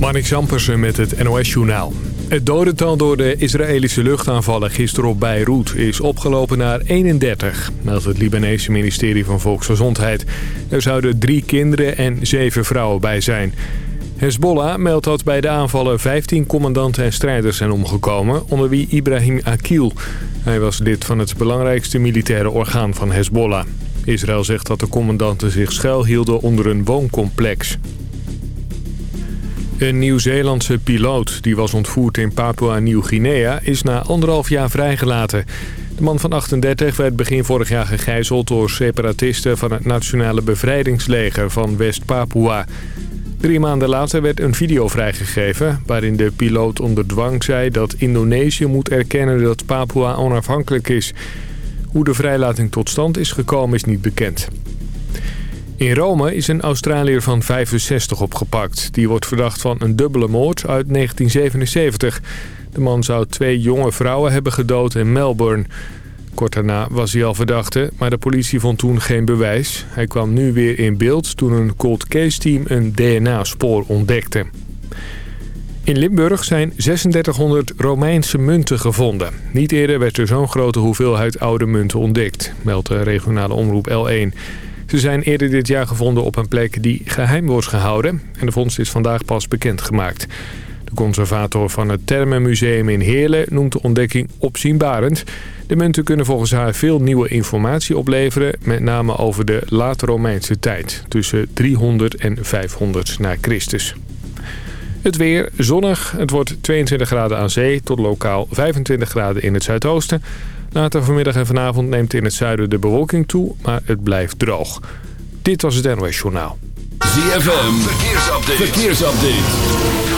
Marnik Zampersen met het NOS-journaal. Het dodental door de Israëlische luchtaanvallen gisteren op Beirut is opgelopen naar 31, meldt het Libanese ministerie van Volksgezondheid. Er zouden drie kinderen en zeven vrouwen bij zijn. Hezbollah meldt dat bij de aanvallen 15 commandanten en strijders zijn omgekomen, onder wie Ibrahim Akil. Hij was lid van het belangrijkste militaire orgaan van Hezbollah. Israël zegt dat de commandanten zich schuilhielden onder een wooncomplex. Een Nieuw-Zeelandse piloot die was ontvoerd in Papua-Nieuw-Guinea is na anderhalf jaar vrijgelaten. De man van 38 werd begin vorig jaar gegijzeld door separatisten van het Nationale Bevrijdingsleger van West-Papua. Drie maanden later werd een video vrijgegeven waarin de piloot onder dwang zei dat Indonesië moet erkennen dat Papua onafhankelijk is. Hoe de vrijlating tot stand is gekomen is niet bekend. In Rome is een Australiër van 65 opgepakt. Die wordt verdacht van een dubbele moord uit 1977. De man zou twee jonge vrouwen hebben gedood in Melbourne. Kort daarna was hij al verdachte, maar de politie vond toen geen bewijs. Hij kwam nu weer in beeld toen een cold case team een DNA-spoor ontdekte. In Limburg zijn 3600 Romeinse munten gevonden. Niet eerder werd er zo'n grote hoeveelheid oude munten ontdekt, meldt de regionale omroep L1. Ze zijn eerder dit jaar gevonden op een plek die geheim wordt gehouden. En de vondst is vandaag pas bekendgemaakt. De conservator van het Thermenmuseum in Heerlen noemt de ontdekking opzienbarend. De munten kunnen volgens haar veel nieuwe informatie opleveren... met name over de late Romeinse tijd, tussen 300 en 500 na Christus. Het weer zonnig. Het wordt 22 graden aan zee tot lokaal 25 graden in het zuidoosten. Later vanmiddag en vanavond neemt in het zuiden de bewolking toe, maar het blijft droog. Dit was het NOS Journaal. ZFM, verkeersupdate. verkeersupdate.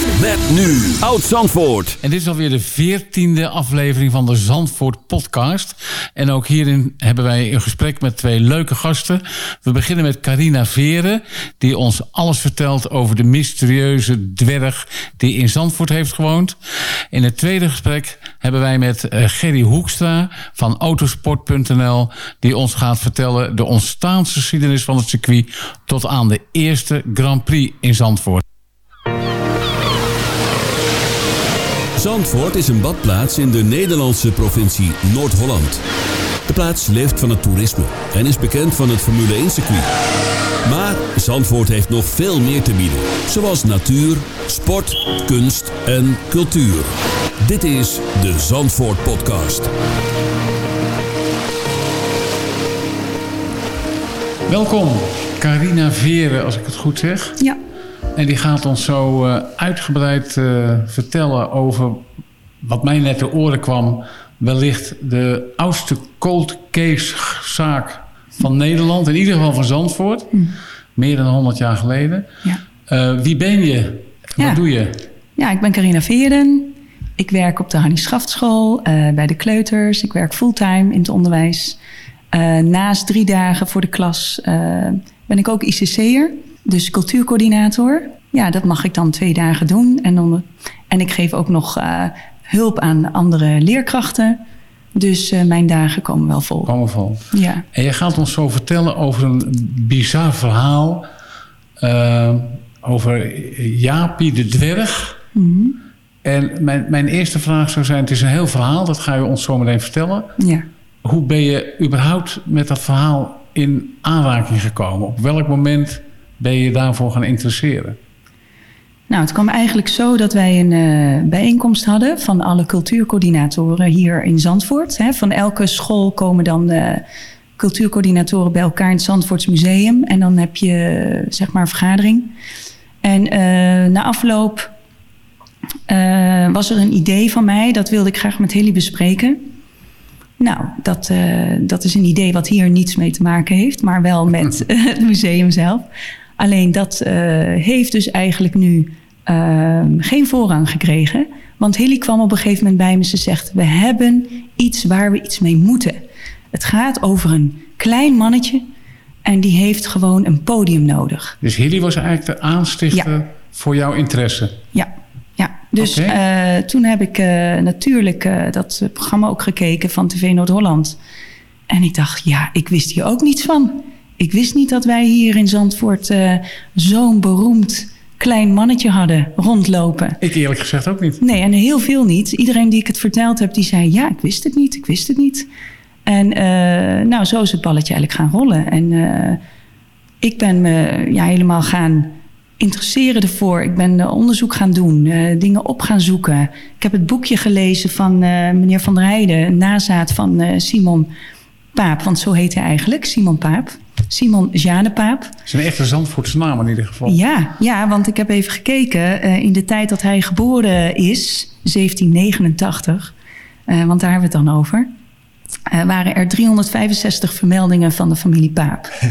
Met nu Oud Zandvoort. En dit is alweer de veertiende aflevering van de Zandvoort podcast. En ook hierin hebben wij een gesprek met twee leuke gasten. We beginnen met Carina Veren, die ons alles vertelt over de mysterieuze dwerg die in Zandvoort heeft gewoond. In het tweede gesprek hebben wij met eh, Gerry Hoekstra van autosport.nl, die ons gaat vertellen de ontstaansgeschiedenis van het circuit tot aan de eerste Grand Prix in Zandvoort. Zandvoort is een badplaats in de Nederlandse provincie Noord-Holland. De plaats leeft van het toerisme en is bekend van het Formule 1-circuit. Maar Zandvoort heeft nog veel meer te bieden, zoals natuur, sport, kunst en cultuur. Dit is de Zandvoort Podcast. Welkom, Carina Veren, als ik het goed zeg. Ja. En die gaat ons zo uh, uitgebreid uh, vertellen over wat mij net de oren kwam. Wellicht de oudste cold case zaak van Nederland. In ieder geval van Zandvoort. Hm. Meer dan 100 jaar geleden. Ja. Uh, wie ben je? Ja. Wat doe je? Ja, ik ben Carina Veren. Ik werk op de Hannie Schaftschool bij de kleuters. Ik werk fulltime in het onderwijs. naast drie dagen voor de klas ben ik ook ICC'er. Dus cultuurcoördinator. Ja, dat mag ik dan twee dagen doen. En, dan, en ik geef ook nog uh, hulp aan andere leerkrachten. Dus uh, mijn dagen komen wel vol. Komen vol. Ja. En je gaat ons zo vertellen over een bizar verhaal. Uh, over Jaapie de dwerg. Mm -hmm. En mijn, mijn eerste vraag zou zijn... het is een heel verhaal, dat ga je ons zo meteen vertellen. Ja. Hoe ben je überhaupt met dat verhaal in aanraking gekomen? Op welk moment ben je daarvoor gaan interesseren? Nou, het kwam eigenlijk zo dat wij een uh, bijeenkomst hadden van alle cultuurcoördinatoren hier in Zandvoort. Hè. Van elke school komen dan uh, cultuurcoördinatoren bij elkaar in het Zandvoorts Museum. En dan heb je zeg maar een vergadering. En uh, na afloop was er een idee van mij, dat wilde ik graag met Hilly bespreken. Nou, dat, uh, dat is een idee wat hier niets mee te maken heeft, maar wel met het museum zelf. Alleen dat uh, heeft dus eigenlijk nu ehm, geen voorrang gekregen. Want Hilly kwam op een gegeven moment bij me. Ze zegt, we hebben iets waar we iets mee moeten. Het gaat over een klein mannetje en die heeft gewoon een podium nodig. Dus Hilly was eigenlijk de aanstichter voor jouw interesse? Ja, ja. dus okay. uh, toen heb ik uh, natuurlijk uh, dat programma ook gekeken van TV Noord-Holland. En ik dacht, ja, ik wist hier ook niets van. Ik wist niet dat wij hier in Zandvoort zo'n beroemd klein mannetje hadden rondlopen. Ik eerlijk gezegd ook niet. Nee, en heel veel niet. Iedereen die ik het verteld heb, die zei, ja, ik wist het niet, ik wist het niet. En nou, zo is het balletje eigenlijk gaan rollen. En ik ben me ja, helemaal gaan interesseren ervoor. Ik ben onderzoek gaan doen, uh, dingen op gaan zoeken. Ik heb het boekje gelezen van meneer Van der Heijden, nazaat van Simon Paap. Want zo heet hij eigenlijk, Simon Paap. Simon Janepaap. Dat is een echte Zandvoortse naam in ieder geval. Ja, ja want ik heb even gekeken. in de tijd dat hij geboren is, 1789, want daar hebben we het dan over... waren er 365 vermeldingen van de familie Paap.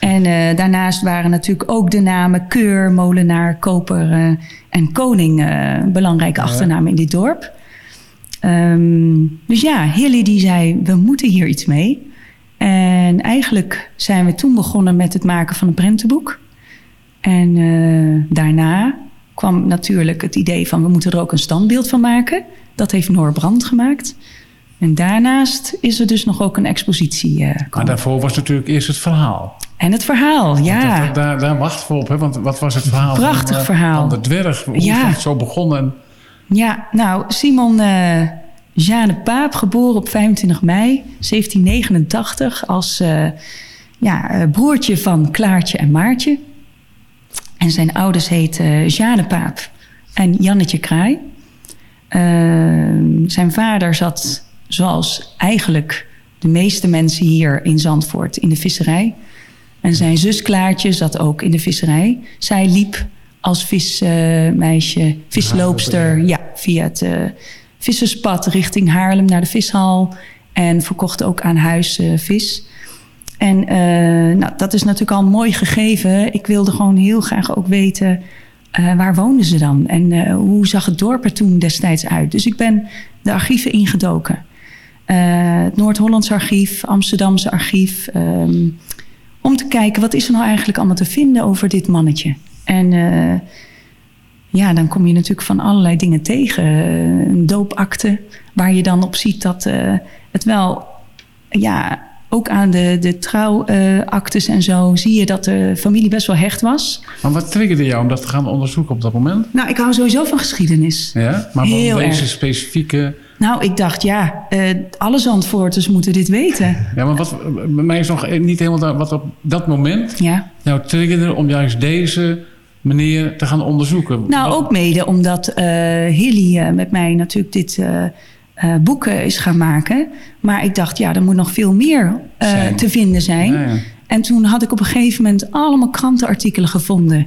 En daarnaast waren natuurlijk ook de namen Keur, Molenaar, Koper en Koning belangrijke achternamen in dit dorp. Um, dus ja, Hilly die zei, we moeten hier iets mee. En eigenlijk zijn we toen begonnen met het maken van een prentenboek. En daarna kwam natuurlijk het idee van, we moeten er ook een standbeeld van maken. Dat heeft Noor Brand gemaakt. En daarnaast is er dus nog ook een expositie. Uh, maar daarvoor was natuurlijk eerst het verhaal. En het verhaal, ja. Dat, daar, daar wachten we op, hè? want wat was het verhaal? Prachtig van, verhaal. Van de dwerg, hoe ja. is het zo begonnen? Ja, nou, Simon Jeanne Paap, geboren op 25 mei 1789... als uh, ja, broertje van Klaartje en Maartje. En zijn ouders heten Jeanne Paap en Jannetje Kraai. zijn vader zat zoals eigenlijk de meeste mensen hier in Zandvoort in de visserij. En zijn zus Klaartje zat ook in de visserij. Zij liep als vismeisje, uh, visloopster, ja, via het visserspad richting Haarlem naar de vishal. En verkocht ook aan huis uh, vis. En nou, dat is natuurlijk al mooi gegeven. Ik wilde gewoon heel graag ook weten waar woonden ze dan? En hoe zag het dorp er toen destijds uit? Dus ik ben de archieven ingedoken. Het Noord-Hollands archief, Amsterdamse archief. Um, om te kijken, wat is er nou eigenlijk allemaal te vinden over dit mannetje? En ja, dan kom je natuurlijk van allerlei dingen tegen. Een doopakte, waar je dan op ziet dat uh, het wel... Ja, ook aan de, de trouwactes en zo zie je dat de familie best wel hecht was. Maar wat triggerde jou om dat te gaan onderzoeken op dat moment? Nou, ik hou sowieso van geschiedenis. Ja, maar Heel deze erg. specifieke... Nou, ik dacht, ja, uh, alle Zandvoorters moeten dit weten. Ja, maar wat, bij mij is nog niet helemaal wat op dat moment ja. nou triggerde om juist deze meneer te gaan onderzoeken. Nou, ook mede omdat uh, Hilly uh, met mij natuurlijk dit uh, boek is gaan maken. Maar ik dacht, ja, er moet nog veel meer te vinden zijn. Ja, ja. En toen had ik op een gegeven moment allemaal krantenartikelen gevonden.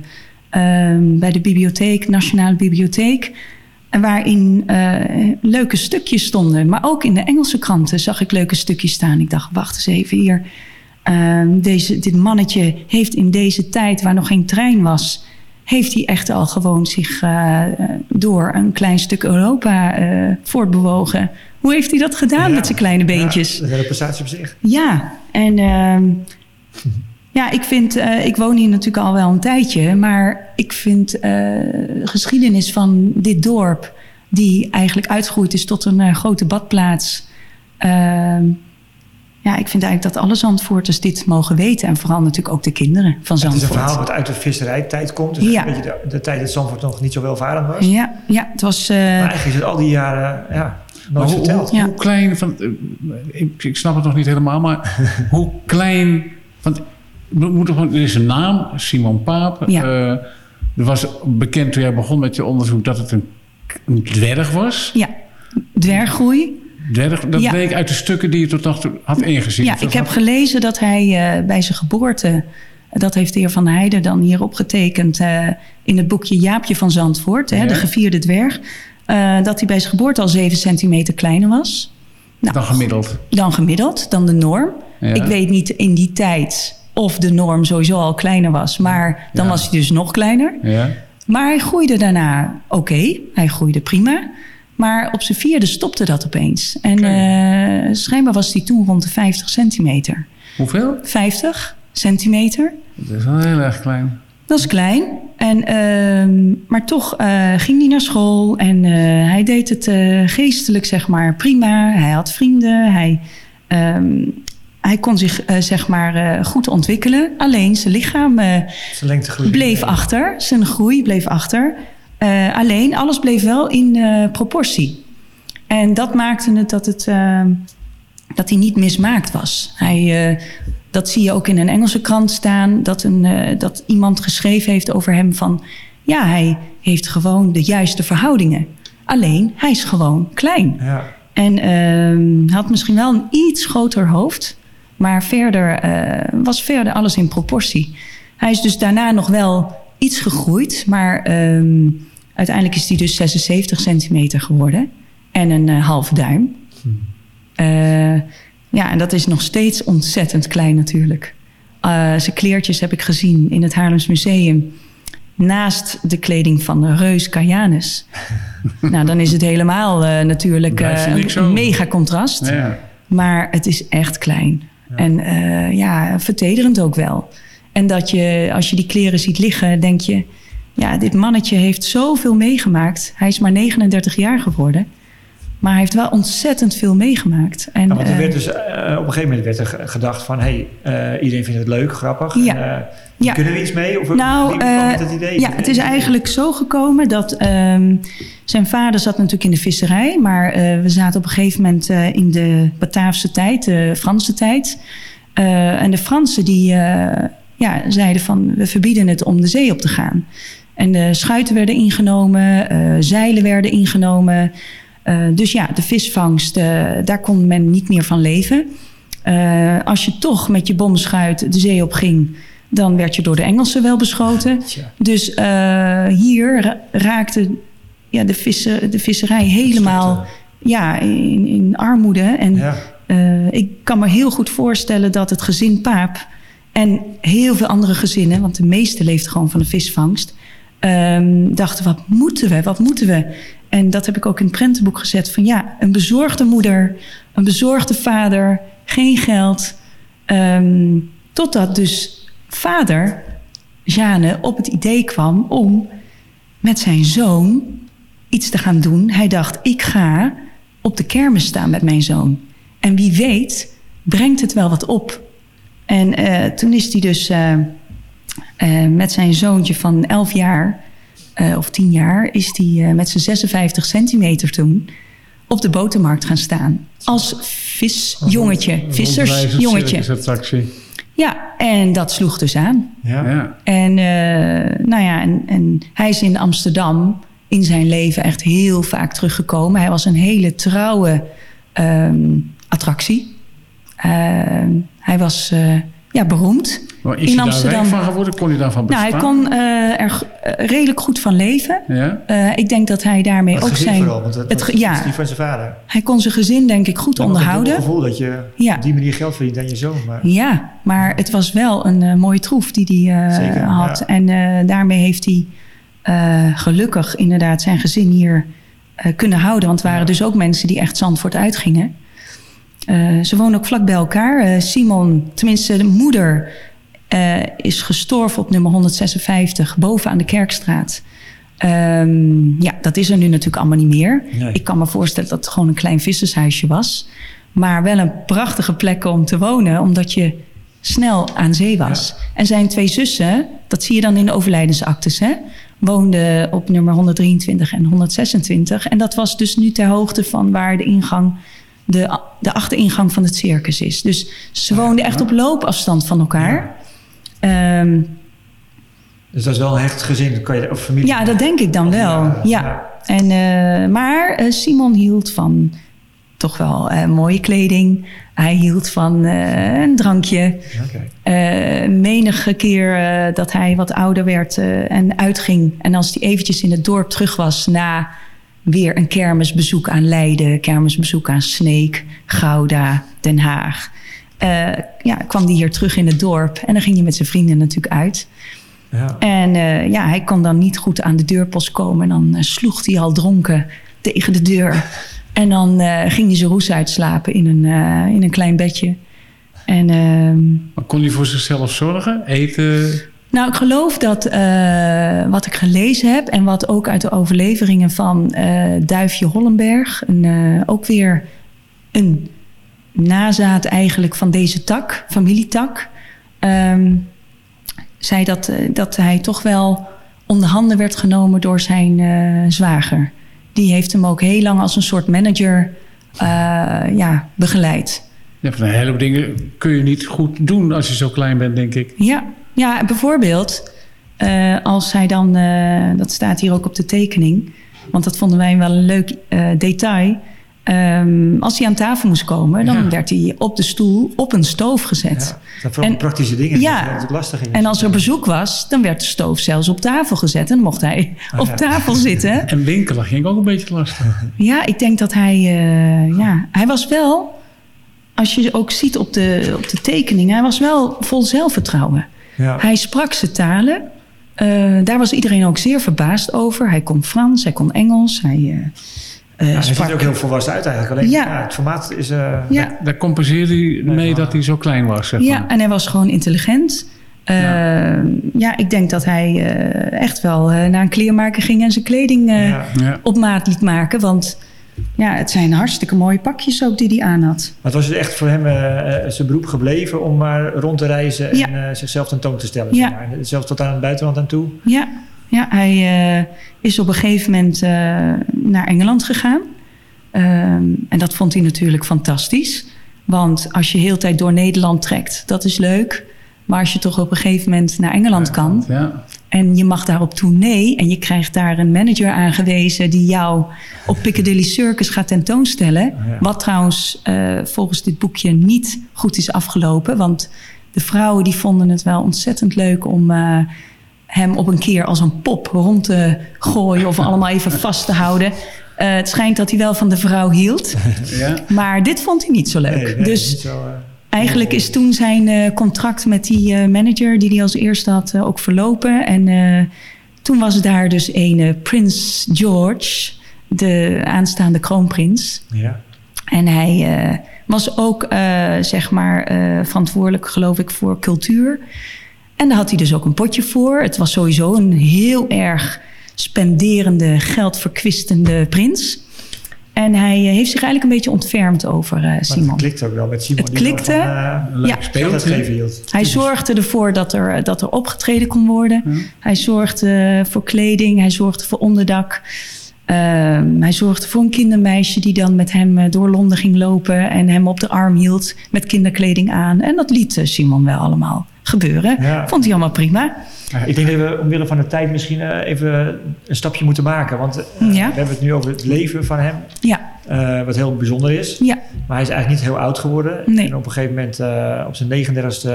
ehm, bij de bibliotheek, Nationale Bibliotheek waarin leuke stukjes stonden. Maar ook in de Engelse kranten zag ik leuke stukjes staan. Ik dacht, wacht eens even hier. Uh, deze, dit mannetje heeft in deze tijd, waar nog geen trein was... heeft hij echt al gewoon zich uh, door een klein stuk Europa voortbewogen. Hoe heeft hij dat gedaan ja, met zijn kleine beentjes? Ja, dat is een prestatie op zich. Ja, en... ehm, ja, ik vind, uh, ik woon hier natuurlijk al wel een tijdje, maar ik vind uh, geschiedenis van dit dorp, die eigenlijk uitgegroeid is tot een uh, grote badplaats. Ja, ik vind eigenlijk dat alle Zandvoorters dit mogen weten. En vooral natuurlijk ook de kinderen van Zandvoort. Het is een verhaal wat uit de visserijtijd komt. Dus Ja. een beetje de, de tijd dat Zandvoort nog niet zo welvarend was. Ja, ja, het was... eh, Maar eigenlijk is het al die jaren ja, nooit hoe, verteld. hoe, Ja. hoe klein, van, eh, ik, ik snap het nog niet helemaal, maar hoe klein, want we moeten gewoon, er is een naam, Simon Paap. Ja. Eh, er was bekend toen jij begon met je onderzoek dat het een, een dwerg was. ja, dwerggroei. Dwerg, dat Ja. bleek uit de stukken die je tot nog toe had ingezien. Ja, ik heb gelezen dat hij eh, bij zijn geboorte... dat heeft de heer Van Heijden dan hier opgetekend... eh, in het boekje Jaapje van Zandvoort, hè, Ja. de gevierde dwerg... eh, dat hij bij zijn geboorte al 7 centimeter kleiner was. Nou, dan gemiddeld. dan gemiddeld, dan de norm. Ja. Ik weet niet in die tijd of de norm sowieso al kleiner was... maar dan Ja. was hij dus nog kleiner. Ja. Maar hij groeide daarna oké. Hij groeide prima. Maar op zijn vierde stopte dat opeens. En eh, schijnbaar was hij toen rond de 50 centimeter. Hoeveel? 50 centimeter. Dat is wel heel erg klein. Dat is klein. En, ehm, maar toch eh, ging hij naar school en eh, hij deed het eh, geestelijk zeg maar prima. Hij had vrienden. Hij, ehm, hij kon zich eh, zeg maar eh, goed ontwikkelen. Alleen zijn lichaam eh, Zijn bleef achter. Zijn groei bleef achter. Eh, alleen alles bleef wel in eh, proportie. En dat maakte het dat, het, ehm, dat hij niet mismaakt was. Hij, eh, dat zie je ook in een Engelse krant staan. Dat, een, dat iemand geschreven heeft over hem van... Ja, hij heeft gewoon de juiste verhoudingen. Alleen, hij is gewoon klein. Ja. En ehm, had misschien wel een iets groter hoofd. Maar verder was verder alles in proportie. Hij is dus daarna nog wel iets gegroeid. Maar ehm, uiteindelijk is hij dus 76 centimeter geworden. En een eh, halve duim. Eh, ja, en dat is nog steeds ontzettend klein natuurlijk. Eh, zijn kleertjes heb ik gezien in het Haarlems Museum. Naast de kleding van de reus Cajanus. nou, dan is het helemaal natuurlijk een mega contrast. Ja. Maar het is echt klein. En ja, vertederend ook wel. En dat je, als je die kleren ziet liggen, denk je... Ja, dit mannetje heeft zoveel meegemaakt. Hij is maar 39 jaar geworden. Maar hij heeft wel ontzettend veel meegemaakt. En, Ja, want er eh, werd dus, eh, op een gegeven moment werd er ge- gedacht van... hé, hey, eh, iedereen vindt het leuk, grappig. Ja. En, Ja. Kunnen we iets mee? Of Nou, het idee? ja, het is eigenlijk zo gekomen dat ehm, zijn vader zat natuurlijk in de visserij, maar we zaten op een gegeven moment in de Bataafse tijd, de Franse tijd. En de Fransen die ja, zeiden van we verbieden het om de zee op te gaan. En de schuiten werden ingenomen, eh, zeilen werden ingenomen. Eh, dus ja, de visvangst, eh, daar kon men niet meer van leven. Als je toch met je bomschuit de zee op ging, dan werd je door de Engelsen wel beschoten. Dus hier ra- raakte ja, de, vissen, de visserij helemaal ja, in, in armoede. En Ja. ik kan me heel goed voorstellen dat het gezin Paap en heel veel andere gezinnen, want de meeste leefden gewoon van de visvangst, ehm, dachten: wat moeten we? Wat moeten we? En dat heb ik ook in het prentenboek gezet: van ja, een bezorgde moeder, een bezorgde vader, geen geld. Ehm, totdat dus vader, Jane, op het idee kwam om met zijn zoon iets te gaan doen. Hij dacht: ik ga op de kermis staan met mijn zoon. En wie weet, brengt het wel wat op. En eh, toen is hij dus eh, eh, met zijn zoontje van 11 jaar eh, of 10 jaar, is hij eh, met zijn 56 centimeter toen op de botermarkt gaan staan. Als visjongetje, vissersjongetje. Ja, en dat sloeg dus aan. Ja. Ja. En, eh, nou ja, en, en hij is in Amsterdam in zijn leven echt heel vaak teruggekomen. Hij was een hele trouwe ehm, attractie. Ehm, hij was eh, ja, beroemd. Maar is In hij daar Amsterdam. rijk van geworden? Kon hij daarvan Nou, bestaan? hij kon eh, er eh, redelijk goed van leven. Ja? Eh, ik denk dat hij daarmee Het ook gezin zijn... vooral, want het, het ja. is niet van zijn vader. Hij kon zijn gezin denk ik goed ik het onderhouden. gevoel dat je Ja. op die manier geld verdient aan je zoon. Maar Ja, maar het was wel een mooie troef die hij eh, Zeker, had. ja. En eh, daarmee heeft hij eh, gelukkig inderdaad zijn gezin hier eh, kunnen houden. Want het waren dus ook mensen die echt Zandvoort uitgingen. Eh, ze wonen ook vlak bij elkaar. Eh, Simon, tenminste de moeder, eh, is gestorven op nummer 156 boven aan de Kerkstraat. Ehm, ja, dat is er nu natuurlijk allemaal niet meer. Nee. Ik kan me voorstellen dat het gewoon een klein vissershuisje was. Maar wel een prachtige plek om te wonen, omdat je snel aan zee was. En zijn twee zussen, dat zie je dan in de overlijdensactes, hè, woonden op nummer 123 en 126. En dat was dus nu ter hoogte van waar de ingang, de, de achteringang van het circus is. Dus ze woonden echt op loopafstand van elkaar. Ehm, dus dat is wel een hecht gezin, kan je, of familie. ja, dat denk ik dan wel. Ja. En, eh, maar eh, Simon hield van toch wel eh, mooie kleding. Hij hield van een drankje. Eh, menige keer dat hij wat ouder werd en uitging. En als hij eventjes in het dorp terug was na weer een kermisbezoek aan Leiden, kermisbezoek aan Sneek, Gouda, Den Haag. Eh, ja, kwam hij hier terug in het dorp en dan ging hij met zijn vrienden natuurlijk uit. Ja. En eh, ja, hij kon dan niet goed aan de deurpost komen. En dan eh, sloeg hij al dronken tegen de deur. En dan ging hij zijn roes uitslapen in een, in een klein bedje. En ehm, Maar kon hij voor zichzelf zorgen? Eten? nou, ik geloof dat wat ik gelezen heb... en wat ook uit de overleveringen van Duifje Hollenberg... Een, ook weer een nazaat eigenlijk van deze tak, familietak... ehm, zei dat, eh, dat hij toch wel onder handen werd genomen door zijn eh, zwager. Die heeft hem ook heel lang als een soort manager eh, ja, begeleid. Ja, van een heleboel dingen kun je niet goed doen als je zo klein bent, denk ik. Ja, ja bijvoorbeeld als hij dan, dat staat hier ook op de tekening, want dat vonden wij wel een leuk detail. Ehm, als hij aan tafel moest komen, dan Ja. werd hij op de stoel op een stoof gezet. Ja, dat vooral En- praktische dingen Ja. lastig is. En als er bezoek was, dan werd de stoof zelfs op tafel gezet en mocht hij Oh, op ja. tafel zitten. En winkelen ging ook een beetje lastig. Ja, ik denk dat hij, eh, ja, hij was wel, als je ook ziet op de, op de tekening, hij was wel vol zelfvertrouwen. ja. Hij sprak zijn talen. Eh, daar was iedereen ook zeer verbaasd over. Hij kon Frans, hij kon Engels. Hij, eh, Ja, hij ziet sprak... ook heel volwassen uit eigenlijk. Alleen Ja. ja. het formaat is... eh, ja, Daar compenseerde hij mee maar- dat hij zo klein was, zeg ja, maar. en hij was gewoon intelligent. Eh, ja. ik denk dat hij eh, echt wel eh, naar een kleermaker ging en zijn kleding eh, ja. Ja. op maat liet maken. Want ja, het zijn hartstikke mooie pakjes ook die hij aan had. Maar het was dus echt voor hem eh, eh, zijn beroep gebleven om maar rond te reizen en Ja. eh, zichzelf tentoon te stellen. Ja. zeg maar. En Zelfs tot aan het buitenland aan toe. Ja, ja hij eh, is op een gegeven moment eh, naar Engeland gegaan. Ehm, en dat vond hij natuurlijk fantastisch. Want als je heel tijd door Nederland trekt, dat is leuk. Maar als je toch op een gegeven moment naar Engeland kan... Ja. en je mag daar op tournee... en je krijgt daar een manager aangewezen... die jou op Piccadilly Circus gaat tentoonstellen... Ja. wat trouwens eh, volgens dit boekje niet goed is afgelopen... want de vrouwen die vonden het wel ontzettend leuk om... hem op een keer als een pop rond te gooien... of allemaal even vast te houden... Eh, het schijnt dat hij wel van de vrouw hield. Ja. Maar dit vond hij niet zo leuk. Nee, nee, dus zo, eh, Eigenlijk is toen zijn eh, contract met die manager die hij als eerste had ook verlopen. En toen was daar dus een Prins George, de aanstaande kroonprins. ja. En hij was ook zeg maar verantwoordelijk geloof ik voor cultuur. En daar had hij dus ook een potje voor. Het was sowieso een heel erg spenderende, geldverkwistende prins. En hij eh, heeft zich eigenlijk een beetje ontfermd over eh, Maar Simon. het klikte ook wel met Simon. Het klikte. Van, eh, Leuk Ja. speelt, hield. Hij zorgde ervoor dat er, dat er opgetreden kon worden. Hij zorgde voor kleding, hij zorgde voor onderdak. Ehm, hij zorgde voor een kindermeisje die dan met hem door Londen ging lopen en hem op de arm hield met kinderkleding aan. En dat liet Simon wel allemaal gebeuren. Ja. Vond hij allemaal prima. Ik denk dat we omwille van de tijd misschien eh, even een stapje moeten maken. Want eh, Ja. we hebben het nu over het leven van hem. Ja, eh, wat heel bijzonder is. ja, Maar hij is eigenlijk niet heel oud geworden. Nee. En op een gegeven moment op zijn 39ste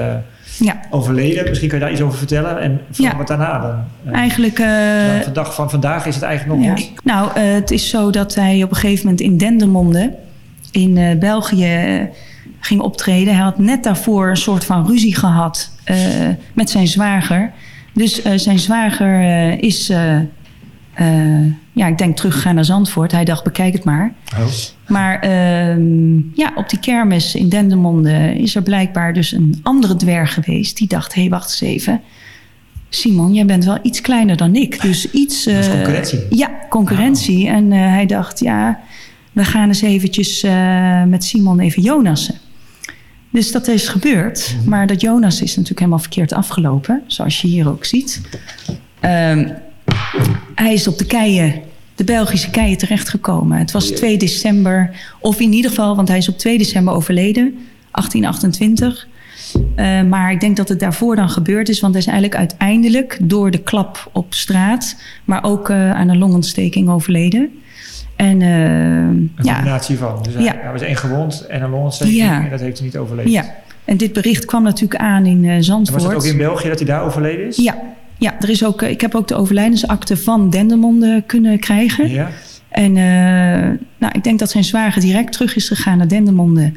ja. overleden. Misschien kan je daar iets over vertellen. En vooral Ja. wat daarna dan. Eigenlijk... dan de dag van vandaag is het eigenlijk nog los. Nou, het is zo dat hij op een gegeven moment in Dendermonde in België ging optreden. Hij had net daarvoor een soort van ruzie gehad eh, met zijn zwager. Dus eh, zijn zwager eh, is, ja, ik denk teruggegaan naar Zandvoort. Hij dacht, bekijk het maar. Oh. Maar ehm, ja, op die kermis in Dendermonde is er blijkbaar dus een andere dwerg geweest. Die dacht, hé, hey, wacht eens even. Simon, jij bent wel iets kleiner dan ik. Dus iets... Dat is concurrentie. Ja, concurrentie. En eh, hij dacht, ja, we gaan eens eventjes met Simon even Jonassen. Dus dat is gebeurd. Maar dat Jonas is natuurlijk helemaal verkeerd afgelopen. Zoals je hier ook ziet. Ehm, hij is op de keien, de Belgische keien terechtgekomen. Het was 2 december, of in ieder geval, want hij is op 2 december overleden, 1828. Eh, maar ik denk dat het daarvoor dan gebeurd is, want hij is eigenlijk uiteindelijk door de klap op straat, maar ook eh, aan een longontsteking overleden. En eh, Een ja, combinatie van. Dus hij, Ja. hij was één gewond en een longontsteking. Ja. En dat heeft hij niet overleefd. ja, en dit bericht kwam natuurlijk aan in eh En Zandvoort. was het ook in België dat hij daar overleden is? Ja, ja er is ook, eh, ik heb ook de overlijdensakte van Dendermonde kunnen krijgen. Ja? En nou, ik denk dat zijn zwager direct terug is gegaan naar Dendermonde.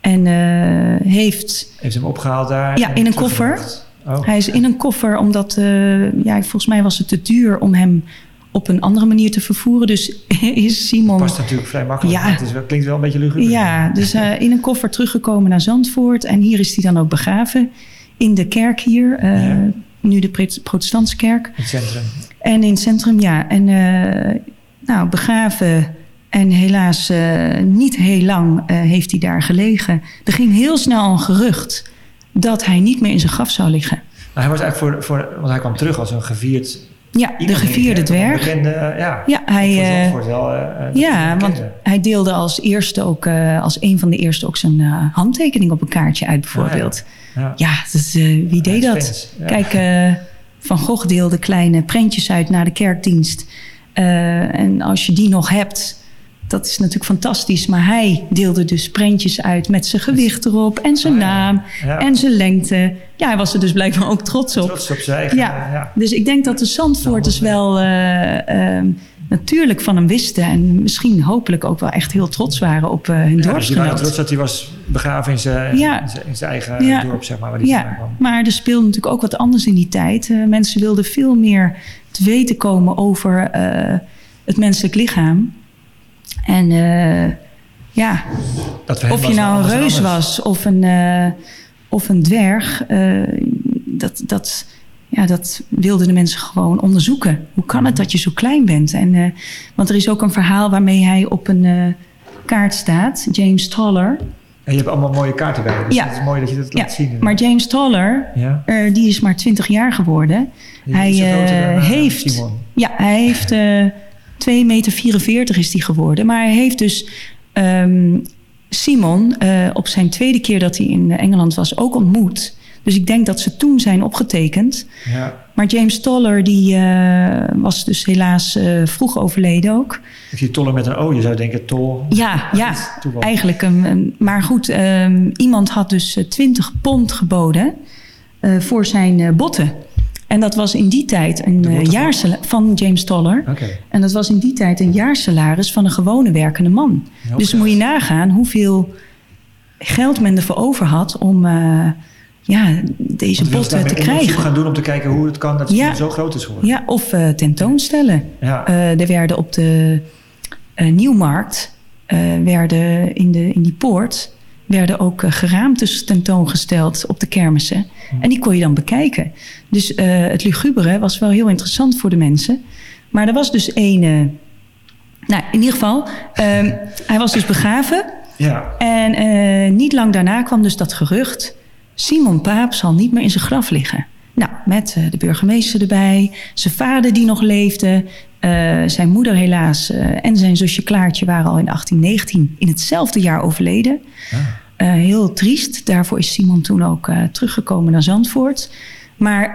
En eh, heeft Heeft hem opgehaald daar? Ja, in een teruggebracht. Oh. Hij is in een koffer, omdat uh, ja, volgens mij was het te duur om hem op een andere manier te vervoeren. Dus is Simon. Dat past natuurlijk vrij makkelijk. Ja. Het is, wel- klinkt wel een beetje luguber. Ja, dus uh, in een koffer teruggekomen naar Zandvoort. En hier is hij dan ook begraven. In de kerk hier. Uh, Ja. Nu de protestantse kerk. In het centrum. En in het centrum, ja. En uh, nou, begraven. En helaas uh, niet heel lang uh, heeft hij daar gelegen. Er ging heel snel een gerucht dat hij niet meer in zijn graf zou liggen. Hij was eigenlijk voor, voor... Want hij kwam terug als een gevierd... Ja, de gevierde dwerg. Bekende, ja. Ja, hij, eh, wel, uh, uh, Ja, want hij deelde als eerste ook, uh, als een van de eerste ook zijn handtekening op een kaartje uit, bijvoorbeeld. Ja, ja. Ja, dus, wie deed dat? Kijk, Van Gogh deelde kleine prentjes uit naar de kerkdienst. En als je die nog hebt, dat is natuurlijk fantastisch. Maar hij deelde dus prentjes uit met zijn gewicht erop en zijn Ah, naam Ja. en zijn lengte. Ja, hij was er dus blijkbaar ook trots op. Trots op zijn eigen... Ja. ja. Dus ik denk dat de Zandvoorters wel uh, uh, natuurlijk van hem wisten. En misschien hopelijk ook wel echt heel trots waren op uh, hun Ja, dus die dorpsgenoot. waren trots dat hij was begraven in zijn, Ja. in zijn, in zijn eigen Ja. dorp, zeg maar, waar hij vandaan Ja, kwam. maar er speelde natuurlijk ook wat anders in die tijd. Uh, mensen wilden veel meer te weten komen over uh, het menselijk lichaam. En uh, ja, of je nou een reus anders. was of een, uh, of een dwerg, uh, dat, dat, ja, dat wilden de mensen gewoon onderzoeken. Hoe kan het dat je zo klein bent? En, want er is ook een verhaal waarmee hij op een kaart staat, James Toller. En je hebt allemaal mooie kaarten bij. Dus Ja. het is mooi dat je dat Ja, laat zien. maar James Toller, ja. uh, die is maar 20 jaar geworden. Die hij uh, heeft, Simon. ja, hij heeft uh, 2 meter 44 is hij geworden. Maar hij heeft dus um, Simon uh, op zijn tweede keer dat hij in Engeland was ook ontmoet. Dus ik denk dat ze toen zijn opgetekend. Ja. Maar James Toller die uh, was dus helaas uh, vroeg overleden ook. Ik zie tollen met een O, je zou denken tol. Ja, ja toeval. eigenlijk. Um, maar goed, um, iemand had dus 20 pond geboden voor zijn botten. En dat was in die tijd een uh, jaarsalaris van James Toller. Okay. En dat was in die tijd een jaarsalaris van een gewone werkende man. Ja, dus moet je nagaan hoeveel geld men ervoor over had om uh, ja, deze botten te krijgen. gaan doen om te kijken hoe het kan dat Ja. het zo groot is geworden. Ja, of uh, tentoonstellen. Ja. Er werden op de Nieuwmarkt, werden in, de, in die poort, werden ook geraamtes tentoongesteld op de kermissen. Hm. En die kon je dan bekijken. Dus het lugubere was wel heel interessant voor de mensen. Maar er was dus een... nou, in ieder geval, hij was dus begraven. Ja. En niet lang daarna kwam dus dat gerucht... Simon Paap zal niet meer in zijn graf liggen. Nou, met uh, de burgemeester erbij, zijn vader die nog leefde, uh, zijn moeder helaas uh, en zijn zusje Klaartje waren al in 1819 in hetzelfde jaar overleden. Ja. heel triest, daarvoor is Simon toen ook teruggekomen naar Zandvoort. Maar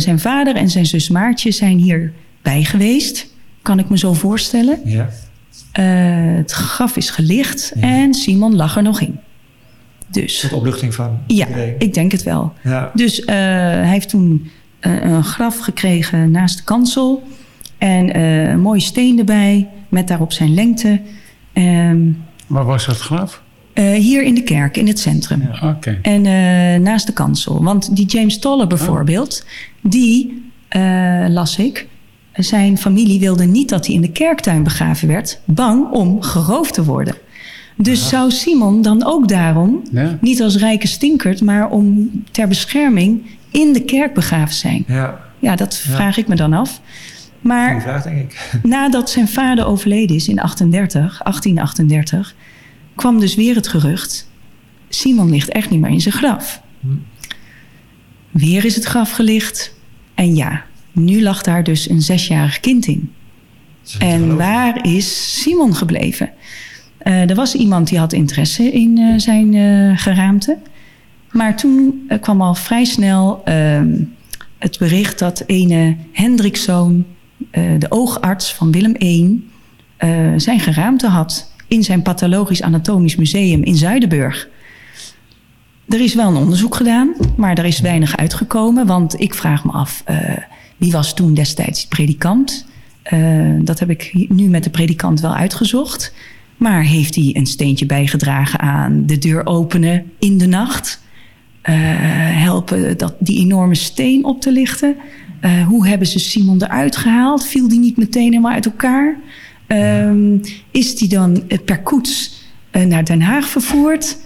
zijn vader en zijn zus Maartje zijn hierbij geweest, kan ik me zo voorstellen. Ja. het graf is gelicht ja. en Simon lag er nog in. Dus. Tot opluchting van Ja, iedereen. ik denk het wel. Ja. Dus uh, hij heeft toen uh, een graf gekregen naast de kansel. En uh, een mooie steen erbij, met daarop zijn lengte. Um, Waar was dat graf? hier in de kerk, in het centrum. Ja. Okay. En naast de kansel. Want die James Toller bijvoorbeeld, oh. die las ik... Zijn familie wilde niet dat hij in de kerktuin begraven werd. Bang om geroofd te worden. Dus ja. zou Simon dan ook daarom, ja. niet als rijke stinkert, maar om ter bescherming in de kerk begraven zijn? Ja, ja dat vraag ik me dan af. Maar vraag, denk ik. nadat zijn vader overleden is in 38, 1838, kwam dus weer het gerucht: Simon ligt echt niet meer in zijn graf. Hm. Weer is het graf gelicht. En ja, nu lag daar dus een zesjarig kind in. En waar is Simon gebleven? Uh, er was iemand die had interesse in uh, zijn uh, geraamte. Maar toen kwam al vrij snel ehm, het bericht dat ene Hendrikszoon, de oogarts van Willem I, zijn geraamte had in zijn pathologisch anatomisch museum in Zuidenburg. Er is wel een onderzoek gedaan, maar er is weinig uitgekomen. Want ik vraag me af, wie was toen destijds predikant? dat heb ik nu met de predikant wel uitgezocht. Maar heeft hij een steentje bijgedragen aan de deur openen in de nacht? eh, helpen dat, die enorme steen op te lichten. Eh, hoe hebben ze Simon eruit gehaald? Viel die niet meteen helemaal uit elkaar? Ehm, is die dan eh, per koets naar Den Haag vervoerd?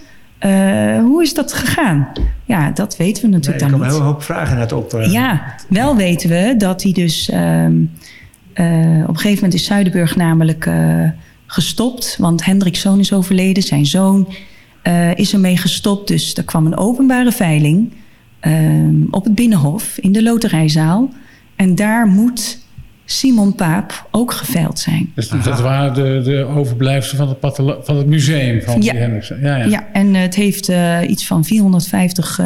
hoe is dat gegaan? Ja, dat weten we natuurlijk nee, dan niet. Er komen een hoop vragen net op. Ja, wel weten we dat hij dus... Ehm, op een gegeven moment is Zuidenburg namelijk gestopt. Want Hendrik's zoon is overleden. Zijn zoon uh, is ermee gestopt. Dus er kwam een openbare veiling uh, op het Binnenhof in de loterijzaal. En daar moet Simon Paap ook geveild zijn. Dus dat waren de, de overblijfselen van het, van het museum van ja. Ja, ja. ja, en het heeft uh, iets van 450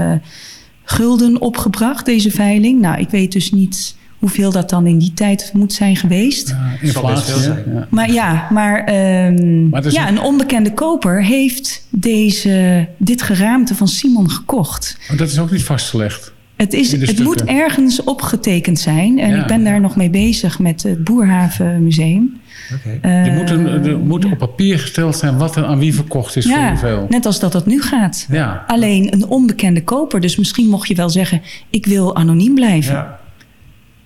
gulden opgebracht, deze veiling. Nou, ik weet dus niet hoeveel dat dan in die tijd moet zijn geweest. Ja, inflatie. Ja. Maar ja, maar, um, maar ja, een onbekende koper heeft deze, dit geraamte van Simon gekocht. Maar dat is ook niet vastgelegd. Het, is, het moet ergens opgetekend zijn. En ik ben daar nog mee bezig met het Boerhaven Museum. Okay. Uh, er, moet een, er moet op papier gesteld zijn wat er aan wie verkocht is ja, voor hoeveel. Net als dat dat nu gaat. Ja. Alleen een onbekende koper. Dus misschien mocht je wel zeggen, ik wil anoniem blijven.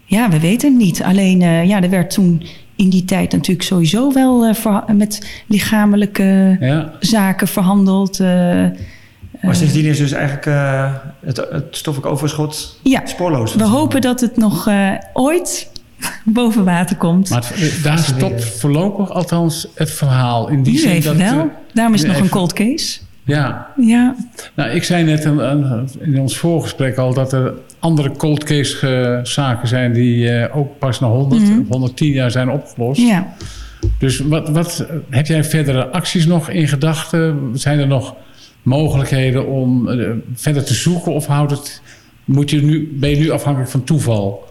Ja. We weten het niet. Alleen, uh, ja, er werd toen in die tijd natuurlijk sowieso wel uh, met lichamelijke ja. zaken verhandeld. Uh, maar sindsdien is dus eigenlijk het, het stoffelijk overschot ja, spoorloos. We hopen dat het nog ooit boven water komt. Maar het, daar stopt voorlopig althans het verhaal. In die nu zin even dat, wel. Daarom is het nog een cold case. Ja. ja. Nou, ik zei net in ons voorgesprek al dat er andere cold case zaken zijn die uh, ook pas na 100 mm -hmm. 110 jaar zijn opgelost. Ja. Dus wat, wat, heb jij verdere acties nog in gedachten? Zijn er nog mogelijkheden om uh, verder te zoeken of houdt het, moet je nu, ben je nu afhankelijk van toeval?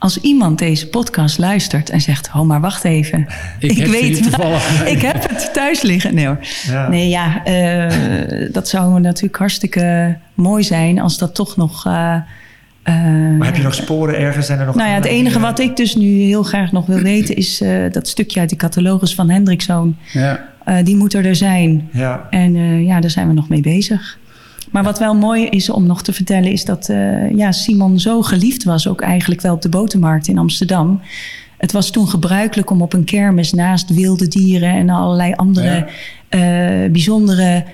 Als iemand deze podcast luistert en zegt: Oh, maar wacht even. Ik, ik weet het. ik heb het thuis liggen. Nee hoor. Ja. Nee, ja, uh, dat zou natuurlijk hartstikke mooi zijn als dat toch nog. Uh, maar heb je nog sporen ergens? Zijn er nog nou ja, het enige wat ik dus nu heel graag nog wil weten is dat stukje uit de catalogus van Hendrikszoon. Ja. Die moet er zijn. Ja. En ja, daar zijn we nog mee bezig. Maar wat wel mooi is om nog te vertellen is dat ja, Simon zo geliefd was, ook eigenlijk wel op de botermarkt in Amsterdam. Het was toen gebruikelijk om op een kermis naast wilde dieren en allerlei andere ja. bijzondere